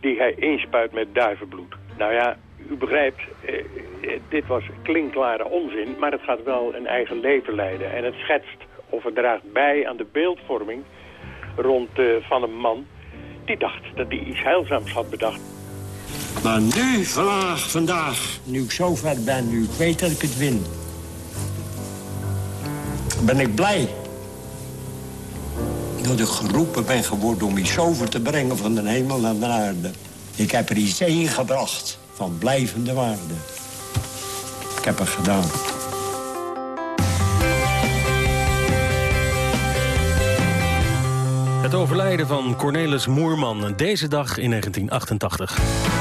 die hij inspuit met duivenbloed. Nou ja, u begrijpt, eh, eh, dit was klinkklare onzin, maar het gaat wel een eigen leven leiden. En het schetst of het draagt bij aan de beeldvorming rond van een man die dacht dat hij iets heilzaams had bedacht. Maar nu, vandaag, vandaag, nu ik zo ver ben, nu ik weet dat ik het win... ben ik blij dat ik geroepen ben geworden om iets over te brengen van de hemel naar de aarde. Ik heb er iets ingebracht van blijvende waarde. Ik heb het gedaan. Het overlijden van Cornelis Moerman deze dag in 1988.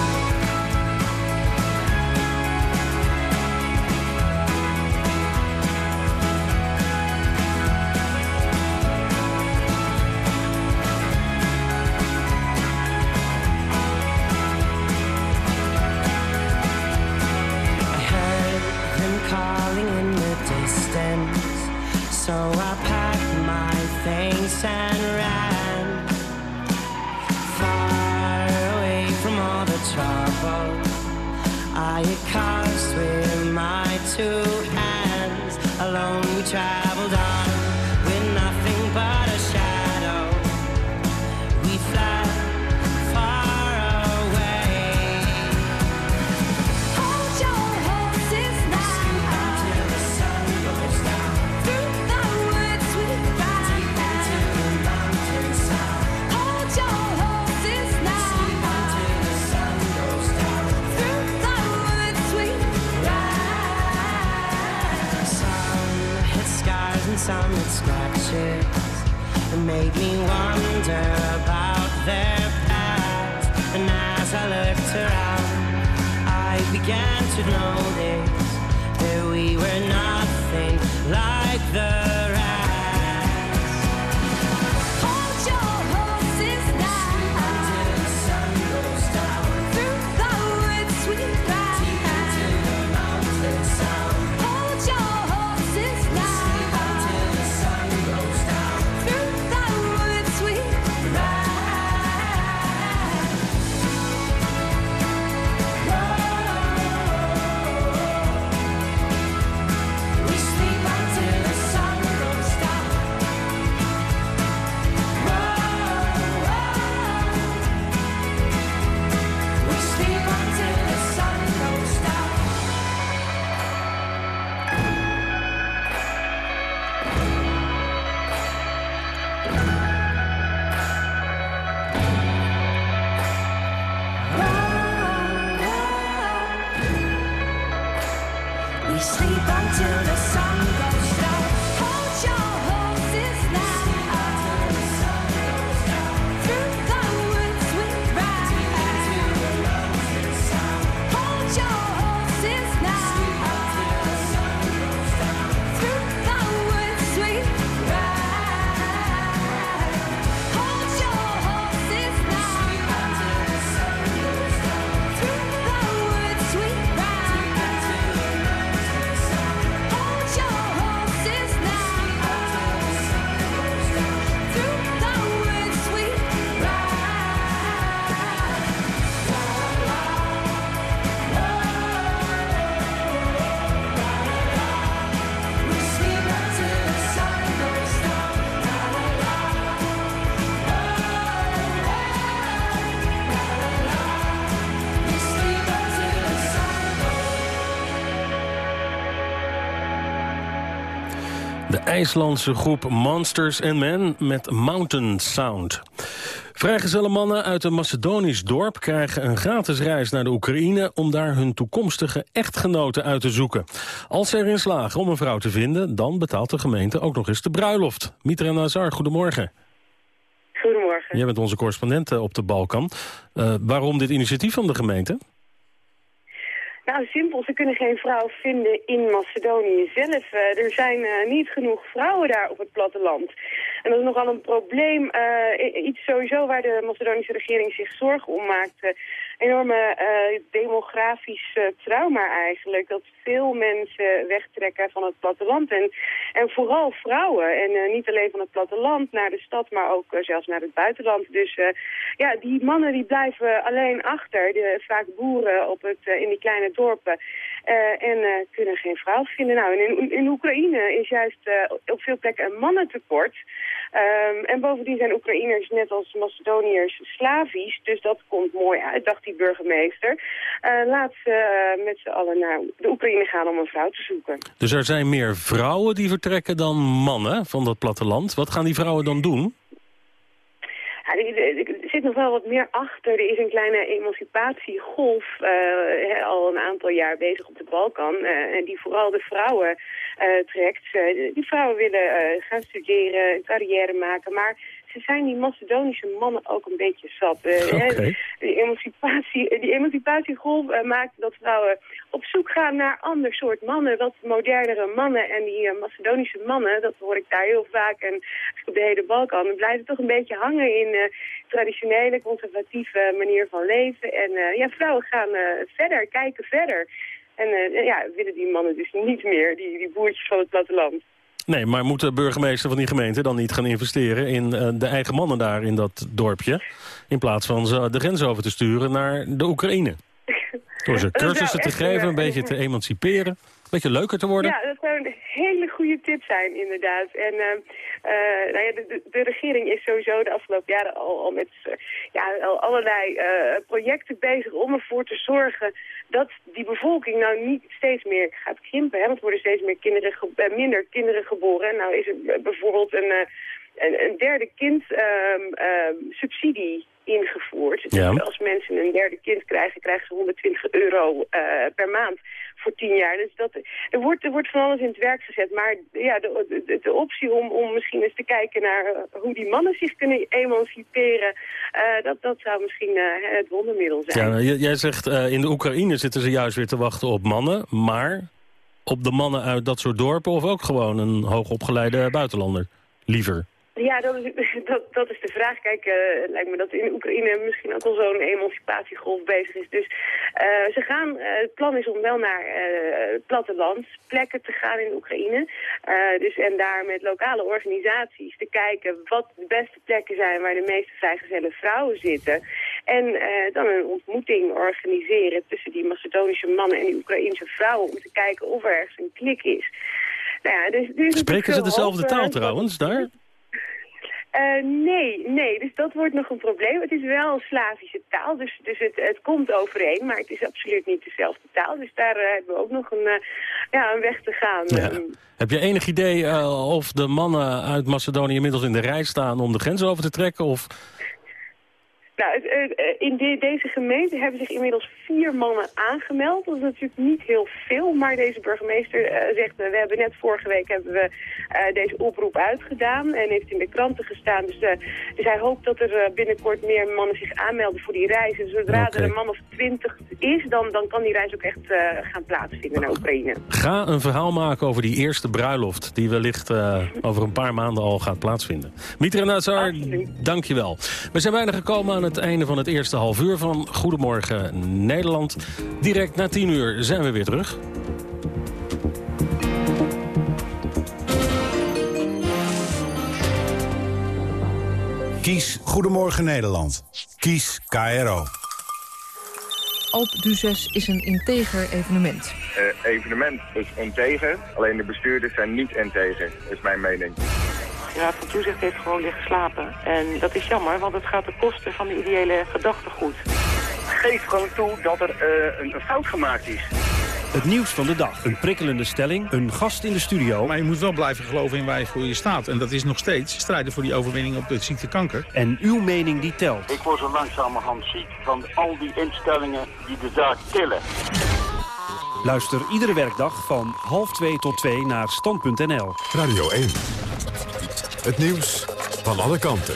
Began to notice that we were nothing like the rest. IJslandse groep Monsters and Men met Mountain Sound. Vrijgezelle mannen uit een Macedonisch dorp krijgen een gratis reis naar de Oekraïne... om daar hun toekomstige echtgenoten uit te zoeken. Als ze erin slagen om een vrouw te vinden, dan betaalt de gemeente ook nog eens de bruiloft. Mitra Nazar, goedemorgen. Goedemorgen. Jij bent onze correspondent eh, op de Balkan. Eh, waarom dit initiatief van de gemeente? Nou, simpel. Ze kunnen geen vrouw vinden in Macedonië zelf. Eh, er zijn eh, niet genoeg vrouwen daar op het platteland. En dat is nogal een probleem. eh, iets sowieso waar de Macedonische regering zich zorgen om maakt. Enorme eh, demografisch eh, trauma eigenlijk. Dat veel mensen wegtrekken van het platteland. En, en vooral vrouwen. En eh, niet alleen van het platteland naar de stad, maar ook zelfs naar het buitenland. Dus ja, die mannen die blijven alleen achter. De, vaak boeren op het, in die kleine dorpen. Eh, en eh, kunnen geen vrouw vinden. Nou, in, in Oekraïne is juist eh, op veel plekken een mannentekort. Ehm, en bovendien zijn Oekraïners net als Macedoniërs Slavisch. Dus dat komt mooi uit, dacht die burgemeester. Eh, laat ze met z'n allen naar de Oekraïne gaan om een vrouw te zoeken. Dus er zijn meer vrouwen die vertrekken dan mannen van dat platteland. Wat gaan die vrouwen dan doen? Er- zit nog wel wat meer achter. Er is een kleine emancipatiegolf eh, al een aantal jaar bezig op de Balkan. eh, en die vooral de vrouwen eh, trekt. Die vrouwen willen gaan studeren, een carrière maken. Maar ze zijn die Macedonische mannen ook een beetje zat. Eh. Die, emancipatie, die emancipatiegolf eh, maakt dat vrouwen op zoek gaan naar ander soort mannen. Wat modernere mannen. En die eh, Macedonische mannen, dat hoor ik daar heel vaak. En op de hele Balkan dan blijven toch een beetje hangen in eh, traditionele, conservatieve manier van leven. En eh, ja, vrouwen gaan eh, verder, kijken verder. En eh, ja, willen die mannen dus niet meer, die, die boertjes van het platteland. Nee, maar moet de burgemeester van die gemeente dan niet gaan investeren... in eh, de eigen mannen daar in dat dorpje... in plaats van ze de grens over te sturen naar de Oekraïne? Door ze cursussen te geven, eh, een beetje te emanciperen... een beetje leuker te worden? Ja, dat zou hele goede tip zijn, inderdaad. En eh, eh, nou ja, de, de, de regering is sowieso de afgelopen jaren al, al met eh, ja, al allerlei projecten bezig om ervoor te zorgen dat die bevolking nou niet steeds meer gaat krimpen. Hè? Want er worden steeds meer kinderen minder kinderen geboren. En nou is er bijvoorbeeld een, een, een derde kind ehm, ehm, subsidie ingevoerd. Dus Ja. als mensen een derde kind krijgen, krijgen ze 120 euro per maand voor tien jaar. Dus dat, er, wordt, er wordt van alles in het werk gezet. Maar ja, de, de, de optie om, om misschien eens te kijken naar eh, hoe die mannen zich kunnen emanciperen, eh, dat, dat zou misschien eh, het wondermiddel zijn. Ja, j- jij zegt in de Oekraïne zitten ze juist weer te wachten op mannen... maar op de mannen uit dat soort dorpen of ook gewoon een hoogopgeleide buitenlander? Liever. Ja, dat is, dat, dat is de vraag. Kijk, eh, lijkt me dat in Oekraïne misschien ook al zo'n emancipatiegolf bezig is. Dus eh, ze gaan, eh, het plan is om wel naar plattelandsplekken te gaan in Oekraïne. Dus, en daar met lokale organisaties te kijken wat de beste plekken zijn waar de meeste vrijgezelle vrouwen zitten. En dan een ontmoeting organiseren tussen die Macedonische mannen en die Oekraïnse vrouwen om te kijken of er ergens een klik is. Nou ja, dus, is Spreken ze dezelfde hoop, taal trouwens daar? Eh, nee, nee, dus dat wordt nog een probleem. Het is wel een Slavische taal, dus, dus het, het komt overeen, maar het is absoluut niet dezelfde taal. Dus daar eh, hebben we ook nog een, eh, ja, een weg te gaan. Ja. Ehm, Heb je enig idee of de mannen uit Macedonië inmiddels in de rij staan om de grens over te trekken? Of... Nou, in de- deze gemeente hebben zich inmiddels vier mannen aangemeld. Dat is natuurlijk niet heel veel, maar deze burgemeester eh, zegt... we hebben net vorige week hebben we eh, deze oproep uitgedaan en heeft in de kranten gestaan. Dus, eh, dus hij hoopt dat er binnenkort meer mannen zich aanmelden voor die reis. En zodra er een man of twintig is, dan, dan kan die reis ook echt gaan plaatsvinden naar Oekraïne. Ga een verhaal maken over die eerste bruiloft... die wellicht over een paar maanden al gaat plaatsvinden. Mitra Nazar, dank je wel. We zijn bijna gekomen aan het einde van het eerste half uur van Goedemorgen Nederland. Direct na tien uur zijn we weer terug. Kies Goedemorgen Nederland. Kies KRO. Alp du 6 is een integer evenement. Eh, evenement is integer, alleen de bestuurders zijn niet integer, is mijn mening. De Raad van Toezicht heeft gewoon weer geslapen. En dat is jammer, want het gaat ten koste van de ideële gedachtegoed. Geef gewoon toe dat er eh, een, een fout gemaakt is. Het nieuws van de dag. Een prikkelende stelling, een gast in de studio. Maar je moet wel blijven geloven in waar je voor je staat. En dat is nog steeds strijden voor die overwinning op de ziekte kanker. En uw mening die telt. Ik word zo langzamerhand ziek van al die instellingen die de zaak tillen. Luister iedere werkdag van half twee tot twee naar stand.nl. Radio 1. Het nieuws van alle kanten.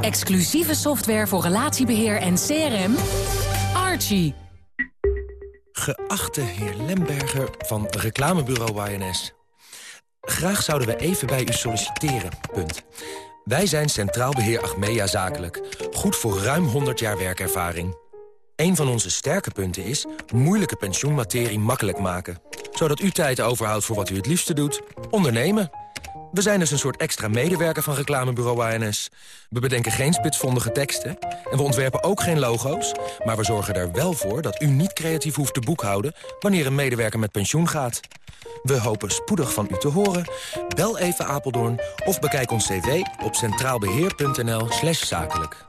Exclusieve software voor relatiebeheer en CRM. Archie. Geachte heer Lemberger van reclamebureau YNS. Graag zouden we even bij u solliciteren. Punt. Wij zijn Centraal Beheer Achmea Zakelijk. Goed voor ruim 100 jaar werkervaring. Een van onze sterke punten is moeilijke pensioenmaterie makkelijk maken. Zodat u tijd overhoudt voor wat u het liefste doet. Ondernemen. We zijn dus een soort extra medewerker van reclamebureau ANS. We bedenken geen spitsvondige teksten en we ontwerpen ook geen logo's... maar we zorgen er wel voor dat u niet creatief hoeft te boekhouden... wanneer een medewerker met pensioen gaat. We hopen spoedig van u te horen. Bel even Apeldoorn of bekijk ons cv op centraalbeheer.nl zakelijk.